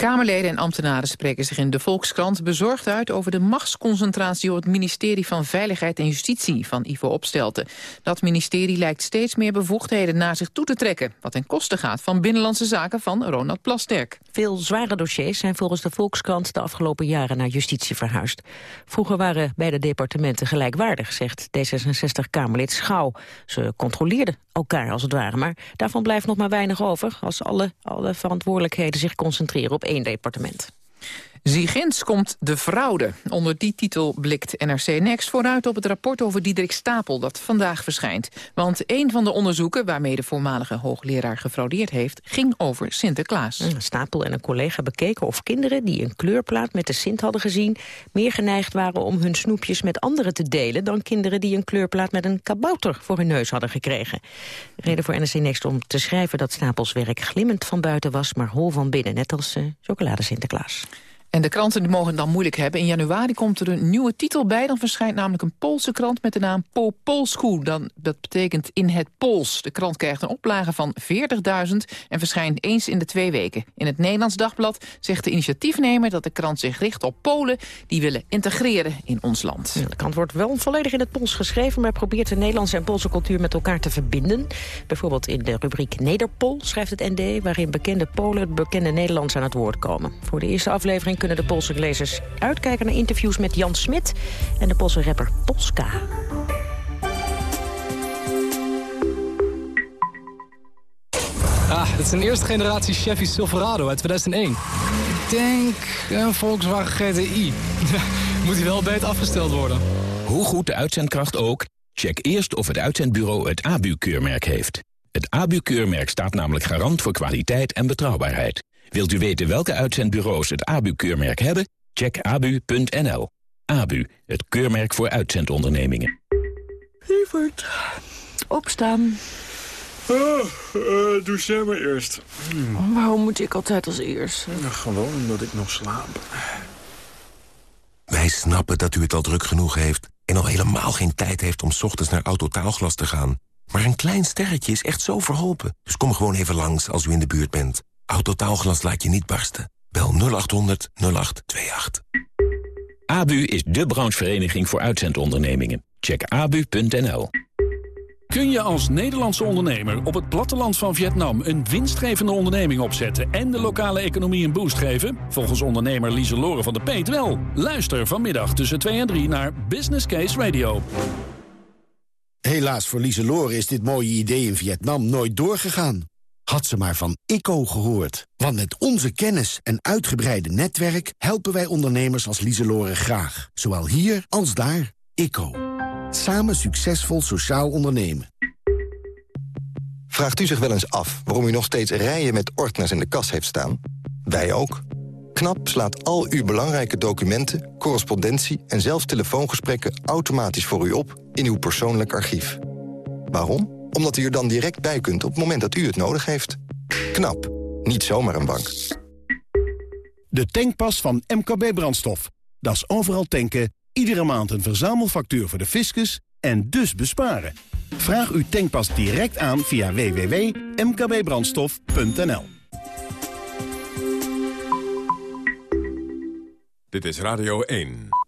Kamerleden en ambtenaren spreken zich in de Volkskrant bezorgd uit over de machtsconcentratie op het ministerie van Veiligheid en Justitie van Ivo Opstelten. Dat ministerie lijkt steeds meer bevoegdheden naar zich toe te trekken, wat ten koste gaat van binnenlandse zaken van Ronald Plasterk. Veel zware dossiers zijn volgens de Volkskrant de afgelopen jaren naar justitie verhuisd. Vroeger waren beide departementen gelijkwaardig, zegt D66-Kamerlid Schouw. Ze controleerden elkaar als het ware, maar daarvan blijft nog maar weinig over als alle, alle verantwoordelijkheden zich concentreren op één departement. Ziegens komt de fraude. Onder die titel blikt NRC Next vooruit op het rapport over Diederik Stapel... dat vandaag verschijnt. Want een van de onderzoeken waarmee de voormalige hoogleraar gefraudeerd heeft... ging over Sinterklaas. Stapel en een collega bekeken of kinderen die een kleurplaat met de Sint hadden gezien... meer geneigd waren om hun snoepjes met anderen te delen... dan kinderen die een kleurplaat met een kabouter voor hun neus hadden gekregen. Reden voor NRC Next om te schrijven dat Stapels werk glimmend van buiten was... maar hol van binnen, net als uh, chocolade Sinterklaas. En de kranten die mogen het dan moeilijk hebben. In januari komt er een nieuwe titel bij. Dan verschijnt namelijk een Poolse krant met de naam Popolsku. Dan, dat betekent in het Pools. De krant krijgt een oplage van 40.000 en verschijnt eens in de twee weken. In het Nederlands Dagblad zegt de initiatiefnemer dat de krant zich richt op Polen... die willen integreren in ons land. De krant wordt wel volledig in het Pools geschreven... maar probeert de Nederlandse en Poolse cultuur met elkaar te verbinden. Bijvoorbeeld in de rubriek Nederpol schrijft het ND... waarin bekende Polen bekende Nederlands aan het woord komen. Voor de eerste aflevering kunnen de Poolse lezers uitkijken naar interviews met Jan Smit en de Poolse rapper Polska. Ah, het is een eerste generatie Chevy Silverado uit 2001. Ik denk een Volkswagen GTI. *laughs* Moet hij wel beter afgesteld worden. Hoe goed de uitzendkracht ook, check eerst of het uitzendbureau het ABU-keurmerk heeft. Het ABU-keurmerk staat namelijk garant voor kwaliteit en betrouwbaarheid. Wilt u weten welke uitzendbureaus het ABU-keurmerk hebben? Check abu.nl. ABU, het keurmerk voor uitzendondernemingen. Lievert, opstaan. Oh, uh, doe jij maar eerst. Hmm. Waarom moet ik altijd als eerst? Nou, gewoon omdat ik nog slaap. Wij snappen dat u het al druk genoeg heeft... en al helemaal geen tijd heeft om ochtends naar Autotaalglas te gaan. Maar een klein sterretje is echt zo verholpen. Dus kom gewoon even langs als u in de buurt bent. Autotaalglas laat je niet barsten. Bel 0800 0828. ABU is de branchevereniging voor uitzendondernemingen. Check abu.nl. Kun je als Nederlandse ondernemer op het platteland van Vietnam... een winstgevende onderneming opzetten en de lokale economie een boost geven? Volgens ondernemer Lieselore van de Peet wel. Luister vanmiddag tussen 2 en 3 naar Business Case Radio. Helaas voor Lieselore is dit mooie idee in Vietnam nooit doorgegaan. Had ze maar van ICO gehoord. Want met onze kennis en uitgebreide netwerk... helpen wij ondernemers als Lieselore graag. Zowel hier als daar. ICO. Samen succesvol sociaal ondernemen. Vraagt u zich wel eens af waarom u nog steeds rijen met ordners in de kas heeft staan? Wij ook. KNAP slaat al uw belangrijke documenten, correspondentie... en zelfs telefoongesprekken automatisch voor u op in uw persoonlijk archief. Waarom? Omdat u er dan direct bij kunt op het moment dat u het nodig heeft. Knap. Niet zomaar een bank. De tankpas van MKB Brandstof. Dat is overal tanken, iedere maand een verzamelfactuur voor de fiscus en dus besparen. Vraag uw tankpas direct aan via www.mkbbrandstof.nl Dit is Radio 1.